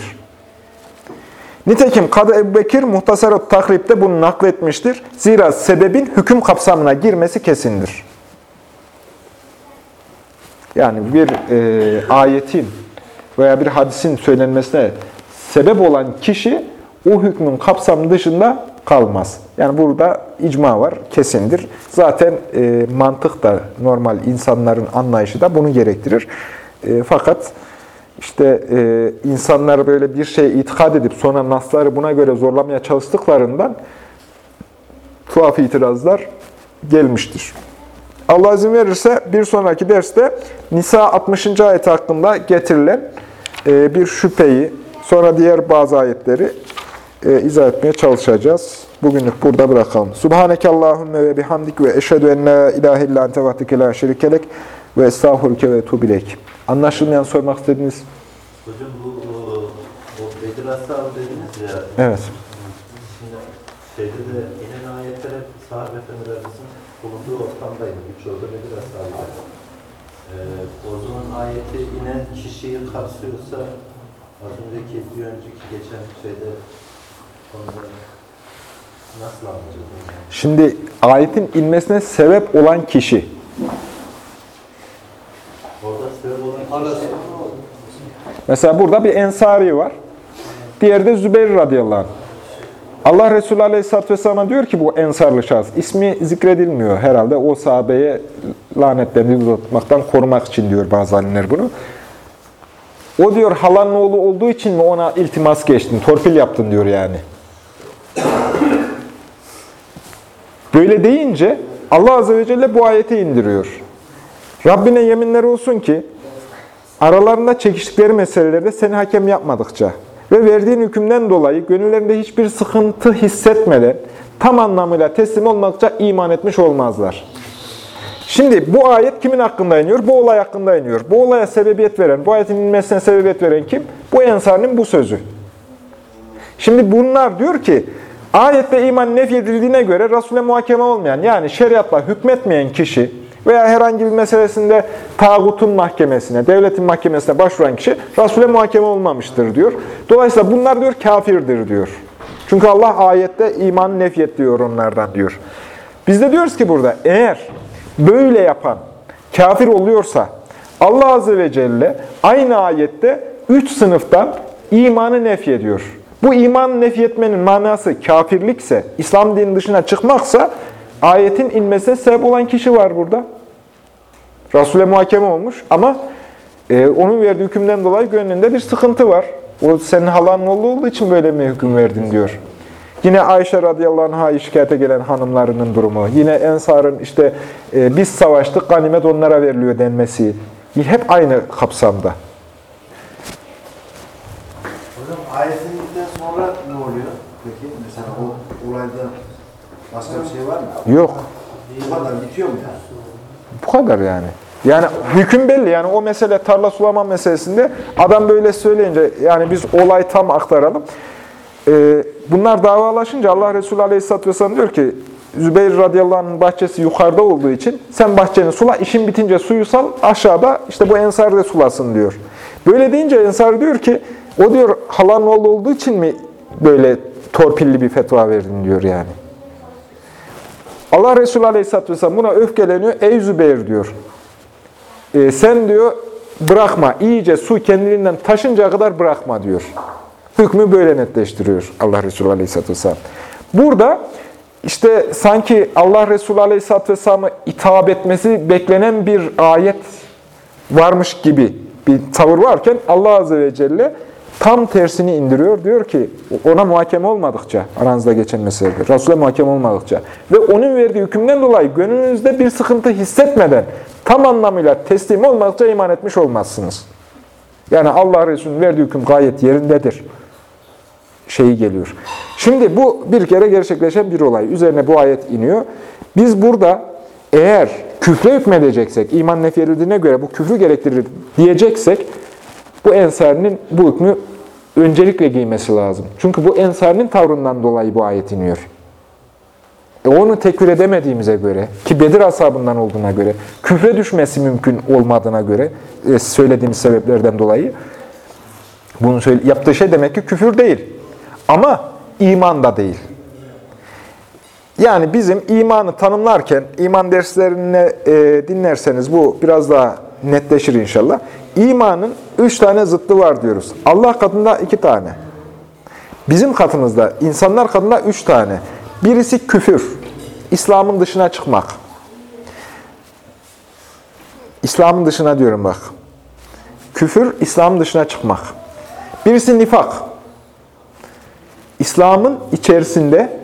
Nitekim Kadı Ebu Bekir Muhtasar-ı Takrib'de bunu nakletmiştir. Zira sebebin hüküm kapsamına girmesi kesindir. Yani bir e, ayetin veya bir hadisin söylenmesine sebep olan kişi o hükmün kapsamı dışında kalmaz. Yani burada icma var, kesindir. Zaten e, mantık da normal insanların anlayışı da bunu gerektirir. E, fakat işte e, insanlar böyle bir şey itikad edip sonra nasları buna göre zorlamaya çalıştıklarından tuhaf itirazlar gelmiştir. Allah izin verirse bir sonraki derste Nisa 60. ayet hakkında getirilen e, bir şüpheyi, sonra diğer bazı ayetleri e, izah etmeye çalışacağız. Bugünlük burada bırakalım. Subhaneke Allahümme ve bihamdik ve eşhedü en la ilahe illa ente vahdike la şerikelek ve estağfurüke ve tubilek. Anlaşılmayan sormak istediğiniz. Hocam bu o Bedir Ashab dediniz ya, Evet. şimdi şeyde de inen ayetlere sahabe efendilerimizin bulunduğu ortamdaydı. Birçoğu da Bedir Ashabı'ydı. Ee, o ayeti inen kişiyi kapsıyorsa az önceki bir önceki geçen şeyde nasıl anlayacağız? Şimdi ayetin inmesine sebep olan kişi. Orada sebep olan kişi Mesela burada bir ensari var. Diğeri de Zübeyir radıyallahu anh. Allah Resulü aleyhisselatü vesselam'a diyor ki bu ensarlı şahıs. ismi zikredilmiyor herhalde. O sahabeye lanetlerini uzatmaktan korumak için diyor bazı alimler bunu. O diyor halanın oğlu olduğu için mi ona iltimas geçtin, torpil yaptın diyor yani. Böyle deyince Allah Azze ve Celle bu ayeti indiriyor. Rabbine yeminler olsun ki aralarında çekiştikleri meselelerde seni hakem yapmadıkça ve verdiğin hükümden dolayı gönüllerinde hiçbir sıkıntı hissetmeden tam anlamıyla teslim olmadıkça iman etmiş olmazlar. Şimdi bu ayet kimin hakkında iniyor? Bu olay hakkında iniyor. Bu olaya sebebiyet veren, bu ayetin inmesine sebebiyet veren kim? Bu ensarın bu sözü. Şimdi bunlar diyor ki, ayette iman nefyedildiğine göre Resul'e muhakeme olmayan, yani şeriatla hükmetmeyen kişi veya herhangi bir meselesinde tağutun mahkemesine, devletin mahkemesine başvuran kişi Resul'e muhakeme olmamıştır diyor. Dolayısıyla bunlar diyor kafirdir diyor. Çünkü Allah ayette imanı nefyet diyor onlardan diyor. Biz de diyoruz ki burada eğer böyle yapan kafir oluyorsa Allah Azze ve Celle aynı ayette üç sınıftan imanı nefyediyor. Bu iman nefyetmenin manası kafirlikse, İslam dinin dışına çıkmaksa ayetin inmesine sebep olan kişi var burada. Resul'e muhakeme olmuş ama e, onun verdiği hükümden dolayı gönlünde bir sıkıntı var. O senin halanın olduğu için böyle mi hüküm verdin diyor. Yine Ayşe radıyallahu anh'a şikayete gelen hanımlarının durumu. Yine Ensar'ın işte e, biz savaştık, ganimet onlara veriliyor denmesi. Hep aynı kapsamda. Hocam ayetindikten sonra ne oluyor? Peki mesela o olayda başka bir şey var mı? Yok. Bu kadar bitiyor mu yani? Bu kadar yani. Yani hüküm belli. Yani o mesele tarla sulama meselesinde adam böyle söyleyince yani biz olay tam aktaralım. Ee, bunlar davalaşınca Allah Resulü Aleyhisselatü Vesselam diyor ki Zübeyir radıyallahu anh'ın bahçesi yukarıda olduğu için sen bahçeni sula, işin bitince suyu sal, aşağıda işte bu ensar da sulasın diyor. Böyle deyince ensar diyor ki o diyor halanın oğlu olduğu için mi böyle torpilli bir fetva verdin diyor yani. Allah Resulü Aleyhisselatü Vesselam buna öfkeleniyor. Ey Zübeyir diyor. "e, sen diyor bırakma. iyice su kendiliğinden taşıncaya kadar bırakma diyor. Hükmü böyle netleştiriyor Allah Resulü Aleyhisselatü Vesselam. Burada işte sanki Allah Resulü Aleyhisselatü Vesselam'a hitap etmesi beklenen bir ayet varmış gibi bir tavır varken Allah Azze ve Celle tam tersini indiriyor. Diyor ki ona muhakeme olmadıkça, aranızda geçen meselede, Resul'e muhakeme olmadıkça ve onun verdiği hükümden dolayı gönlünüzde bir sıkıntı hissetmeden tam anlamıyla teslim olmadıkça iman etmiş olmazsınız. Yani Allah Resulü'nün verdiği hüküm gayet yerindedir. Şeyi geliyor. Şimdi bu bir kere gerçekleşen bir olay. Üzerine bu ayet iniyor. Biz burada eğer küfre hükmedeceksek, iman nefyedildiğine göre bu küfrü gerektirir diyeceksek, bu ensarinin bu hükmü öncelikle giymesi lazım. Çünkü bu ensarinin tavrından dolayı bu ayet iniyor. E onu tekfir edemediğimize göre, ki Bedir ashabından olduğuna göre, küfre düşmesi mümkün olmadığına göre, e, söylediğimiz sebeplerden dolayı, bunu söyle, yaptığı şey demek ki küfür değil. Ama iman da değil. Yani bizim imanı tanımlarken, iman derslerini e, dinlerseniz bu biraz daha netleşir inşallah. İmanın üç tane zıttı var diyoruz. Allah katında iki tane. Bizim katımızda, insanlar katında üç tane. Birisi küfür, İslam'ın dışına çıkmak. İslam'ın dışına diyorum bak. Küfür, İslam'ın dışına çıkmak. Birisi nifak. İslam'ın içerisinde,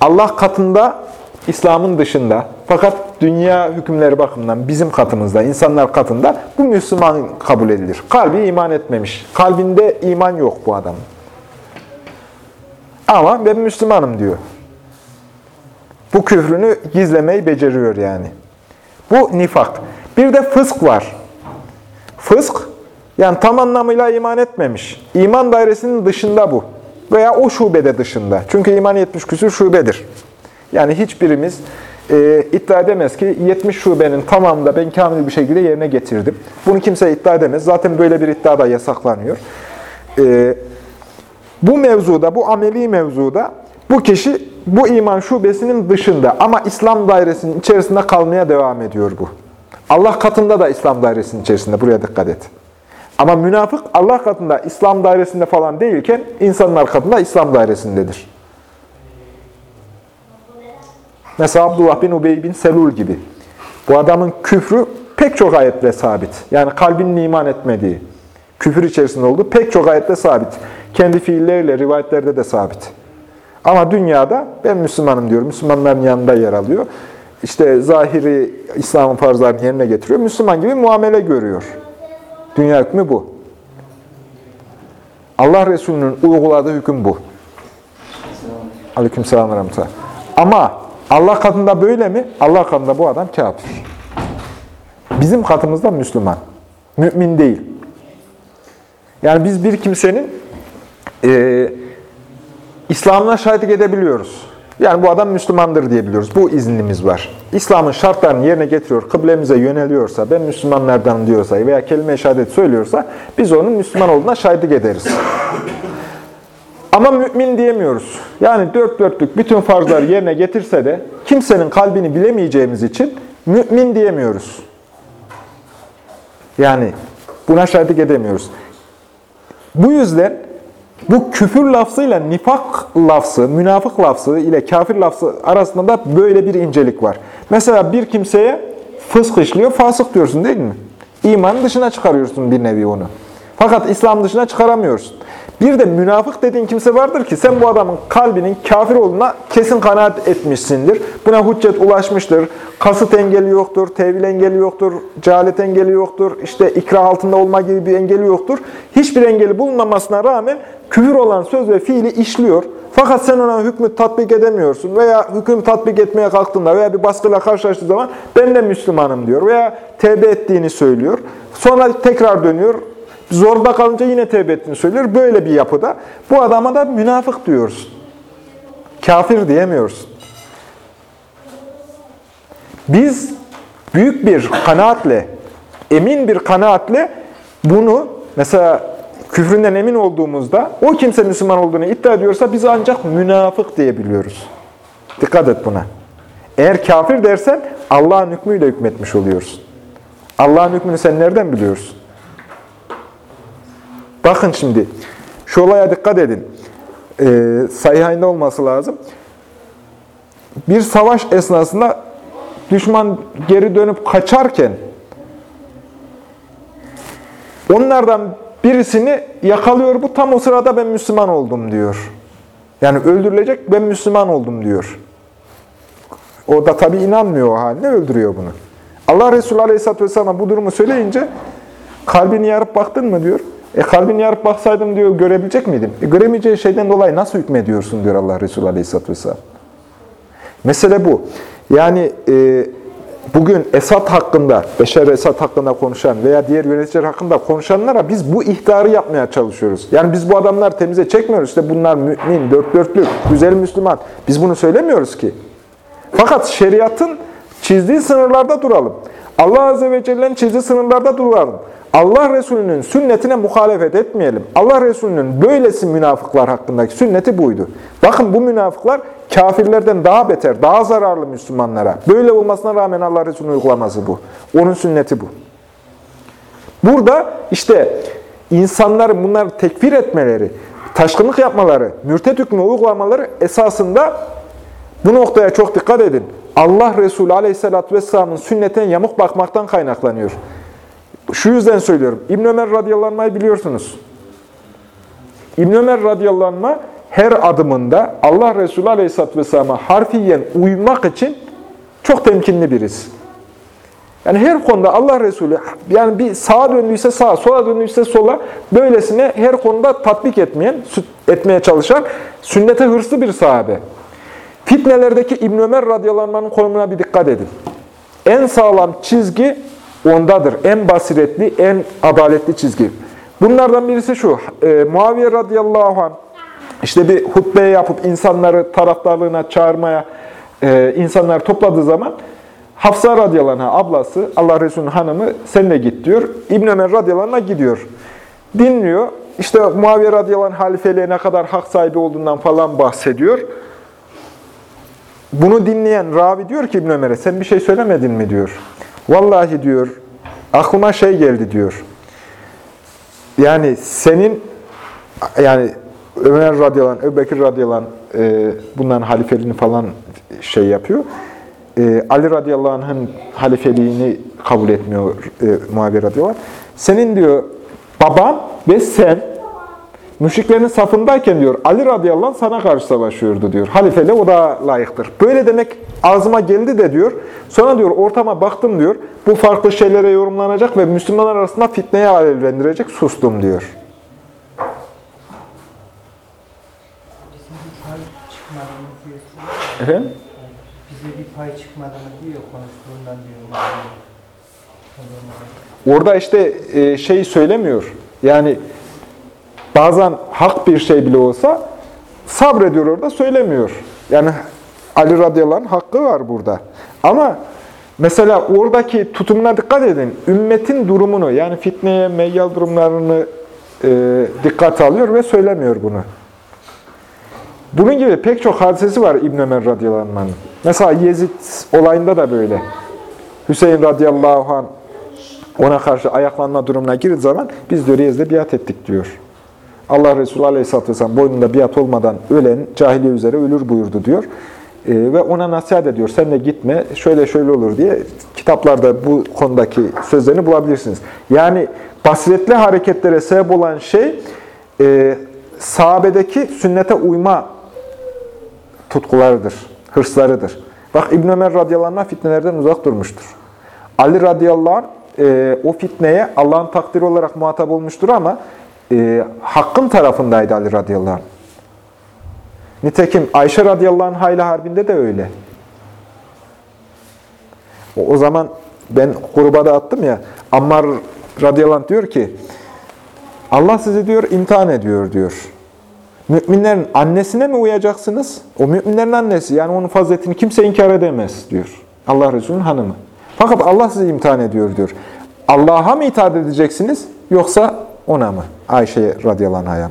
Allah katında, İslam'ın dışında. Fakat dünya hükümleri bakımından bizim katımızda, insanlar katında bu Müslüman kabul edilir. Kalbi iman etmemiş. Kalbinde iman yok bu adamın. Ama ben Müslümanım diyor. Bu küfrünü gizlemeyi beceriyor yani. Bu nifak. Bir de fısk var. Fısk, yani tam anlamıyla iman etmemiş. İman dairesinin dışında bu. Veya o şubede dışında. Çünkü iman 70 küsur şubedir. Yani hiçbirimiz e, iddia edemez ki 70 şubenin tamamında ben kamil bir şekilde yerine getirdim. Bunu kimse iddia edemez. Zaten böyle bir iddia da yasaklanıyor. E, bu mevzuda, bu ameli mevzuda bu kişi bu iman şubesinin dışında ama İslam dairesinin içerisinde kalmaya devam ediyor bu. Allah katında da İslam dairesinin içerisinde. Buraya dikkat et. Ama münafık Allah katında İslam dairesinde falan değilken insanlar katında İslam dairesindedir. Mesela Abdullah bin Ubey bin Selul gibi. Bu adamın küfrü pek çok ayetle sabit. Yani kalbinin iman etmediği, küfür içerisinde olduğu pek çok ayetle sabit. Kendi fiilleriyle, rivayetlerde de sabit. Ama dünyada ben Müslümanım diyor. Müslümanların yanında yer alıyor. İşte zahiri İslam'ın farzlarını yerine getiriyor. Müslüman gibi muamele görüyor. Dünya hükmü bu. Allah Resulü'nün uyguladığı hüküm bu. Aleykümselam ve rahmetullah. Ama Allah katında böyle mi? Allah katında bu adam kafir. Bizim katımızda Müslüman. Mümin değil. Yani biz bir kimsenin e, İslam'ına şahitlik edebiliyoruz. Yani bu adam Müslümandır diyebiliyoruz. Bu iznimiz var. İslam'ın şartlarını yerine getiriyor, kıblemize yöneliyorsa, ben Müslümanlardan diyorsa veya kelime-i şehadet söylüyorsa biz onun Müslüman olduğuna şahitlik ederiz. Ama mümin diyemiyoruz. Yani dört dörtlük bütün farzları yerine getirse de kimsenin kalbini bilemeyeceğimiz için mümin diyemiyoruz. Yani buna şahitlik edemiyoruz. Bu yüzden bu küfür lafzıyla nifak lafzı, münafık lafzı ile kafir lafzı arasında da böyle bir incelik var. Mesela bir kimseye fısk işliyor, fasık diyorsun değil mi? İmanın dışına çıkarıyorsun bir nevi onu. Fakat İslam dışına çıkaramıyorsun. Bir de münafık dediğin kimse vardır ki sen bu adamın kalbinin kafir olduğuna kesin kanaat etmişsindir. Buna hüccet ulaşmıştır. Kasıt engeli yoktur, tevil engeli yoktur, cehalet engeli yoktur, işte ikra altında olma gibi bir engeli yoktur. Hiçbir engeli bulunmamasına rağmen küfür olan söz ve fiili işliyor. Fakat sen ona hükmü tatbik edemiyorsun veya hüküm tatbik etmeye kalktığında veya bir baskıyla karşılaştığı zaman ben de Müslümanım diyor veya tevbe ettiğini söylüyor. Sonra tekrar dönüyor, Zorda kalınca yine tevbe ettiğini söylüyor. Böyle bir yapıda bu adama da münafık diyoruz. Kafir diyemiyoruz. Biz büyük bir kanaatle, emin bir kanaatle bunu mesela küfründen emin olduğumuzda o kimse Müslüman olduğunu iddia ediyorsa biz ancak münafık diyebiliyoruz. Dikkat et buna. Eğer kafir dersen Allah'ın hükmüyle hükmetmiş oluyorsun. Allah'ın hükmünü sen nereden biliyorsun? Bakın şimdi, şu olaya dikkat edin. Ee, sayıhayında olması lazım. Bir savaş esnasında düşman geri dönüp kaçarken onlardan birisini yakalıyor. Bu tam o sırada ben Müslüman oldum diyor. Yani öldürülecek ben Müslüman oldum diyor. O da tabi inanmıyor o haline öldürüyor bunu. Allah Resulü Aleyhisselatü Vesselam'a bu durumu söyleyince kalbini yarıp baktın mı diyor. E kalbini yarıp baksaydım diyor görebilecek miydim? E, göremeyeceği şeyden dolayı nasıl hükmediyorsun diyor Allah Resulü Aleyhisselatü Vesselam. Mesele bu. Yani e, bugün Esad hakkında, Beşer Esad hakkında konuşan veya diğer yöneticiler hakkında konuşanlara biz bu ihtarı yapmaya çalışıyoruz. Yani biz bu adamlar temize çekmiyoruz. İşte bunlar mümin, dört dörtlük, güzel Müslüman. Biz bunu söylemiyoruz ki. Fakat şeriatın çizdiği sınırlarda duralım. Allah Azze ve Celle'nin çizdiği sınırlarda duralım. Allah Resulü'nün sünnetine muhalefet etmeyelim. Allah Resulü'nün böylesi münafıklar hakkındaki sünneti buydu. Bakın bu münafıklar kafirlerden daha beter, daha zararlı Müslümanlara. Böyle olmasına rağmen Allah Resulü'nün uygulaması bu. Onun sünneti bu. Burada işte insanların bunları tekfir etmeleri, taşkınlık yapmaları, mürtet hükmü uygulamaları esasında bu noktaya çok dikkat edin. Allah Resulü Aleyhisselatü Vesselam'ın sünnetine yamuk bakmaktan kaynaklanıyor. Şu yüzden söylüyorum. İbn Ömer radıyallahu anh'ı biliyorsunuz. İbn Ömer radıyallahu anh her adımında Allah Resulü aleyhisselatü vesselam'a harfiyen uymak için çok temkinli birisi. Yani her konuda Allah Resulü yani bir sağa döndüyse sağa, sola döndüyse sola böylesine her konuda tatbik etmeyen, etmeye çalışan sünnete hırslı bir sahabe. Fitnelerdeki İbn Ömer radıyallahu anh'ın konumuna bir dikkat edin. En sağlam çizgi ondadır. En basiretli, en adaletli çizgi. Bunlardan birisi şu. E, Muaviye radıyallahu anh işte bir hutbe yapıp insanları taraftarlığına çağırmaya e, insanlar topladığı zaman Hafsa radıyallahu anh ablası, Allah Resulü'nün hanımı sen de git diyor. İbn Ömer radıyallahu anh gidiyor. Dinliyor. İşte Muaviye radıyallahu anh halifeliğe ne kadar hak sahibi olduğundan falan bahsediyor. Bunu dinleyen ravi diyor ki İbn Ömer'e sen bir şey söylemedin mi diyor. Vallahi diyor aklıma şey geldi diyor. Yani senin yani Ömer radıyallahu anh, Ebu Bekir radıyallahu anh, e, bunların halifeliğini falan şey yapıyor. E, Ali radıyallahu halifeliğini kabul etmiyor e, Muaviye radıyallahu. Senin diyor baban ve sen müşriklerin safındayken diyor Ali radıyallahu anh sana karşı savaşıyordu diyor. Halifeliğe o da layıktır. Böyle demek ağzıma geldi de diyor. Sonra diyor ortama baktım diyor. Bu farklı şeylere yorumlanacak ve Müslümanlar arasında fitneye alevlendirecek sustum diyor. Efendim? Bize bir pay çıkmadığını diyor konuştuğundan diyor. Orada işte e, şeyi söylemiyor. Yani bazen hak bir şey bile olsa sabrediyor orada söylemiyor. Yani Ali radıyallahu anh hakkı var burada. Ama mesela oradaki tutumuna dikkat edin. Ümmetin durumunu yani fitneye, meyyal durumlarını e, dikkate alıyor ve söylemiyor bunu. Bunun gibi pek çok hadisesi var İbn Ömer radıyallahu anh'ın. Mesela Yezid olayında da böyle. Hüseyin radıyallahu anh ona karşı ayaklanma durumuna girdiği zaman biz diyor Yezid'e biat ettik diyor. Allah Resulü Aleyhisselatü Vesselam boynunda biat olmadan ölen cahiliye üzere ölür buyurdu diyor. Ee, ve ona nasihat ediyor. Sen de gitme şöyle şöyle olur diye kitaplarda bu konudaki sözlerini bulabilirsiniz. Yani basiretli hareketlere sebep olan şey e, sahabedeki sünnete uyma tutkularıdır, hırslarıdır. Bak İbn Ömer radıyallahu fitnelerden uzak durmuştur. Ali radıyallahu anh e, o fitneye Allah'ın takdiri olarak muhatap olmuştur ama e, hakkın tarafındaydı Ali radıyallahu anh. Nitekim Ayşe radıyallahu anh Hayla Harbi'nde de öyle. O, o zaman ben grubada attım ya, Ammar radıyallahu anh diyor ki, Allah sizi diyor imtihan ediyor diyor. Müminlerin annesine mi uyacaksınız? O müminlerin annesi yani onun faziletini kimse inkar edemez diyor. Allah Resulü'nün hanımı. Fakat Allah sizi imtihan ediyor diyor. Allah'a mı itaat edeceksiniz yoksa ona mı? Ayşe radıyallahu anh'a?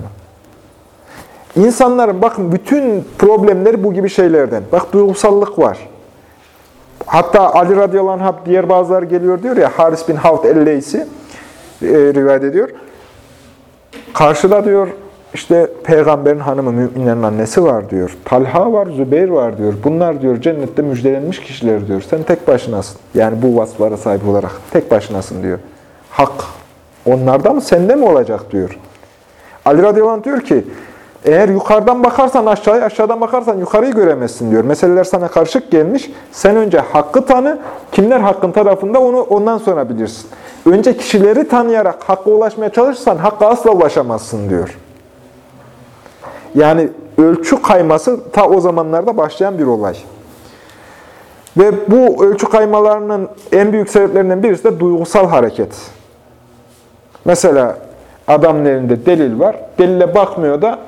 İnsanların bakın bütün problemleri bu gibi şeylerden. Bak duygusallık var. Hatta Ali radıyallahu anh diğer bazıları geliyor diyor ya Haris bin Havt el-Leysi e, rivayet ediyor. Karşıda diyor işte peygamberin hanımı, müminlerin annesi var diyor. Talha var, Zübeyir var diyor. Bunlar diyor cennette müjdelenmiş kişiler diyor. Sen tek başınasın. Yani bu vasıflara sahip olarak tek başınasın diyor. Hak onlarda mı sende mi olacak diyor. Ali radıyallahu diyor ki eğer yukarıdan bakarsan aşağıya, aşağıdan bakarsan yukarıyı göremezsin diyor. Meseleler sana karışık gelmiş. Sen önce hakkı tanı, kimler hakkın tarafında onu ondan sonra bilirsin. Önce kişileri tanıyarak hakka ulaşmaya çalışırsan hakka asla ulaşamazsın diyor. Yani ölçü kayması ta o zamanlarda başlayan bir olay. Ve bu ölçü kaymalarının en büyük sebeplerinden birisi de duygusal hareket. Mesela adamın elinde delil var. Delile bakmıyor da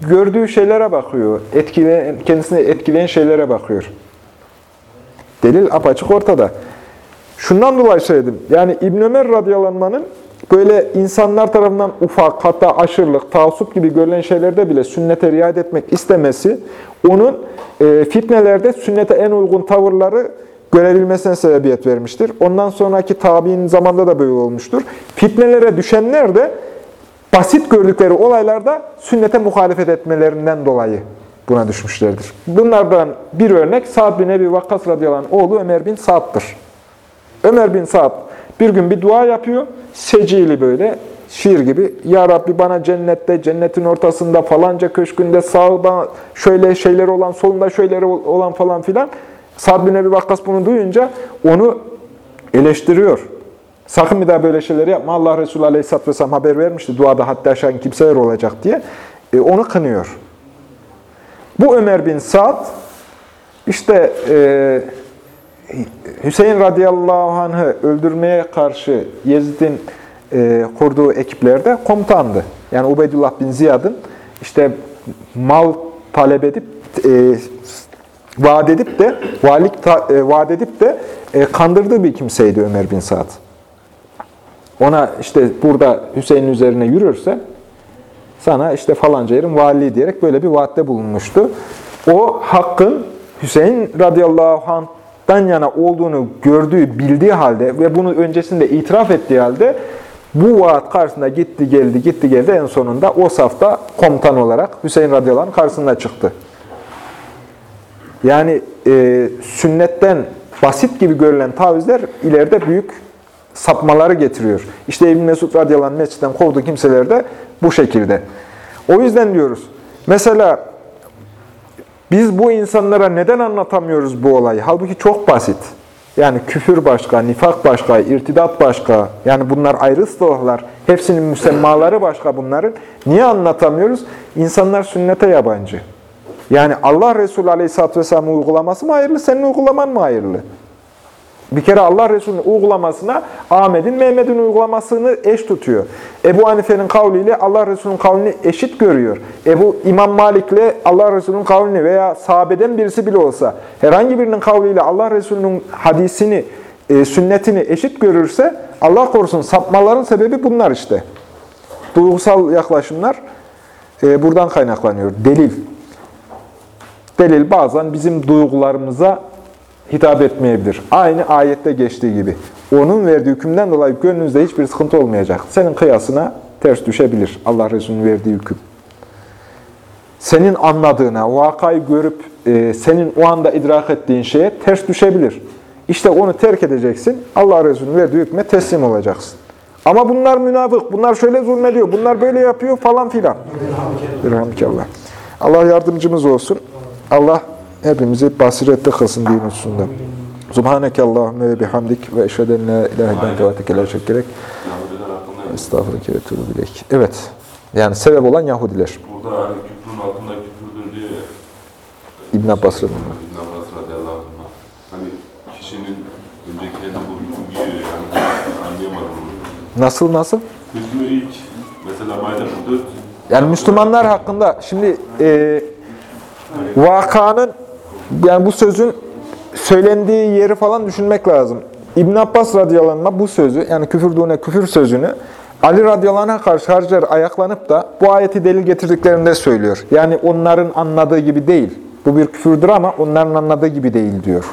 gördüğü şeylere bakıyor. Etkileyen, kendisini etkileyen şeylere bakıyor. Delil apaçık ortada. Şundan dolayı söyledim. Yani İbn Ömer radıyallahu böyle insanlar tarafından ufak, hatta aşırılık, taassup gibi görülen şeylerde bile sünnete riayet etmek istemesi, onun e, fitnelerde sünnete en uygun tavırları görebilmesine sebebiyet vermiştir. Ondan sonraki tabi'in zamanda da böyle olmuştur. Fitnelere düşenler de basit gördükleri olaylarda sünnete muhalefet etmelerinden dolayı buna düşmüşlerdir. Bunlardan bir örnek Sa'd bin Ebi Vakkas radıyallahu anh oğlu Ömer bin Sa'd'dır. Ömer bin Sa'd bir gün bir dua yapıyor. Secili böyle şiir gibi. Ya Rabbi bana cennette, cennetin ortasında falanca köşkünde sağda şöyle şeyler olan, solunda şöyleri olan falan filan. Sa'd bin Ebi Vakkas bunu duyunca onu eleştiriyor. Sakın bir daha böyle şeyleri yapma. Allah Resulü Aleyhisselatü Vesselam haber vermişti. Duada hatta aşağı kimseler olacak diye. E, onu kınıyor. Bu Ömer bin Sa'd işte e, Hüseyin radıyallahu anh'ı öldürmeye karşı Yezid'in e, kurduğu ekiplerde komutandı. Yani Ubeydullah bin Ziyad'ın işte mal talep edip e, vaat edip de valilik ta- e, vaat edip de e, kandırdığı bir kimseydi Ömer bin Sa'd. Ona işte burada Hüseyin'in üzerine yürürse sana işte falanca yerin valiliği diyerek böyle bir vaatte bulunmuştu. O hakkın Hüseyin radıyallahu anh'tan yana olduğunu gördüğü, bildiği halde ve bunu öncesinde itiraf ettiği halde bu vaat karşısında gitti geldi, gitti geldi en sonunda o safta komutan olarak Hüseyin radıyallahu anh karşısına çıktı. Yani e, sünnetten basit gibi görülen tavizler ileride büyük sapmaları getiriyor. İşte İbn Mesud radıyallahu anh mescitten kovduğu kimseler de bu şekilde. O yüzden diyoruz. Mesela biz bu insanlara neden anlatamıyoruz bu olayı? Halbuki çok basit. Yani küfür başka, nifak başka, irtidat başka. Yani bunlar ayrı ıslahlar. Hepsinin müsemmaları başka bunların. Niye anlatamıyoruz? İnsanlar sünnete yabancı. Yani Allah Resulü Aleyhisselatü Vesselam'ın uygulaması mı hayırlı, senin uygulaman mı hayırlı? Bir kere Allah Resulü'nün uygulamasına Ahmet'in, Mehmet'in uygulamasını eş tutuyor. Ebu Hanife'nin kavliyle Allah Resulü'nün kavlini eşit görüyor. Ebu İmam Malik'le Allah Resulü'nün kavlini veya sahabeden birisi bile olsa herhangi birinin kavliyle Allah Resulü'nün hadisini, e, sünnetini eşit görürse Allah korusun sapmaların sebebi bunlar işte. Duygusal yaklaşımlar e, buradan kaynaklanıyor. Delil. Delil bazen bizim duygularımıza hitap etmeyebilir. Aynı ayette geçtiği gibi. Onun verdiği hükümden dolayı gönlünüzde hiçbir sıkıntı olmayacak. Senin kıyasına ters düşebilir Allah Resulü'nün verdiği hüküm. Senin anladığına, vakayı görüp e, senin o anda idrak ettiğin şeye ters düşebilir. İşte onu terk edeceksin. Allah Resulü'nün verdiği hükme teslim olacaksın. Ama bunlar münafık, bunlar şöyle zulmediyor, bunlar böyle yapıyor falan filan. Allah yardımcımız olsun. Allah hepimizi basiretli kılsın din hususunda. Subhaneke Allahümme ve bihamdik ve eşheden la ilahe illen tevateke şekkerek. Yahudiler hakkında Estağfurullah ve etûbü ileyk. Evet. Yani sebep olan Yahudiler. burada hani küfrün altında küfürdür diye İbn Abbas radıyallahu. İbn Abbas radıyallahu. Hani kişinin öncekilerinde bu hüküm giriyor yani anlayamadım. Nasıl nasıl? Hükmü ilk mesela Maide 44 Yani Müslümanlar hakkında şimdi e, vakanın yani bu sözün söylendiği yeri falan düşünmek lazım. İbn Abbas radıyallahu bu sözü yani küfür küfür sözünü Ali radıyallahu karşı harcar ayaklanıp da bu ayeti delil getirdiklerinde söylüyor. Yani onların anladığı gibi değil. Bu bir küfürdür ama onların anladığı gibi değil diyor.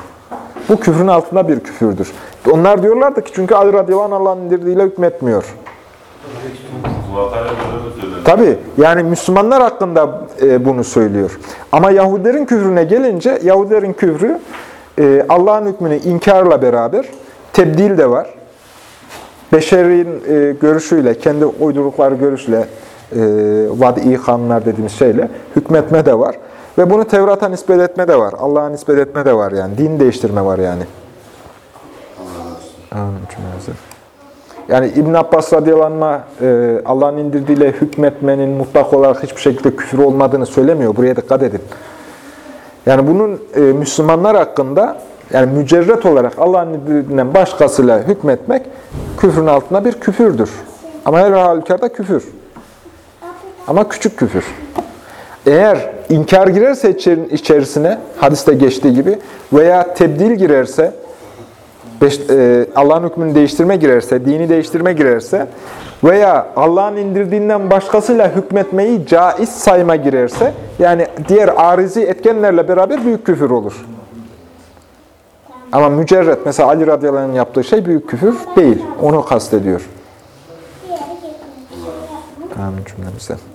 Bu küfrün altında bir küfürdür. Onlar diyorlardı ki çünkü Ali radıyallahu anh Allah'ın indirdiğiyle hükmetmiyor. Tabi yani Müslümanlar hakkında e, bunu söylüyor. Ama Yahudilerin küfrüne gelince Yahudilerin küfrü e, Allah'ın hükmünü inkarla beraber tebdil de var. Beşerin e, görüşüyle, kendi uydurdukları görüşle, vadi kanunlar dediğimiz şeyle hükmetme de var. Ve bunu Tevrat'a nispet etme de var. Allah'a nispet etme de var yani. Din değiştirme var yani. Amin cümlemize. Yani İbn Abbas radıyallahu e, Allah'ın indirdiğiyle hükmetmenin mutlak olarak hiçbir şekilde küfür olmadığını söylemiyor. Buraya dikkat edin. Yani bunun e, Müslümanlar hakkında yani mücerret olarak Allah'ın indirdiğinden başkasıyla hükmetmek küfrün altında bir küfürdür. Ama her halükarda küfür. Ama küçük küfür. Eğer inkar girerse içerisine, hadiste geçtiği gibi veya tebdil girerse, e, Allah'ın hükmünü değiştirme girerse, dini değiştirme girerse veya Allah'ın indirdiğinden başkasıyla hükmetmeyi caiz sayma girerse, yani diğer arizi etkenlerle beraber büyük küfür olur. Ama mücerret, mesela Ali radıyallahu yaptığı şey büyük küfür değil. Onu kastediyor. Amin cümlemize.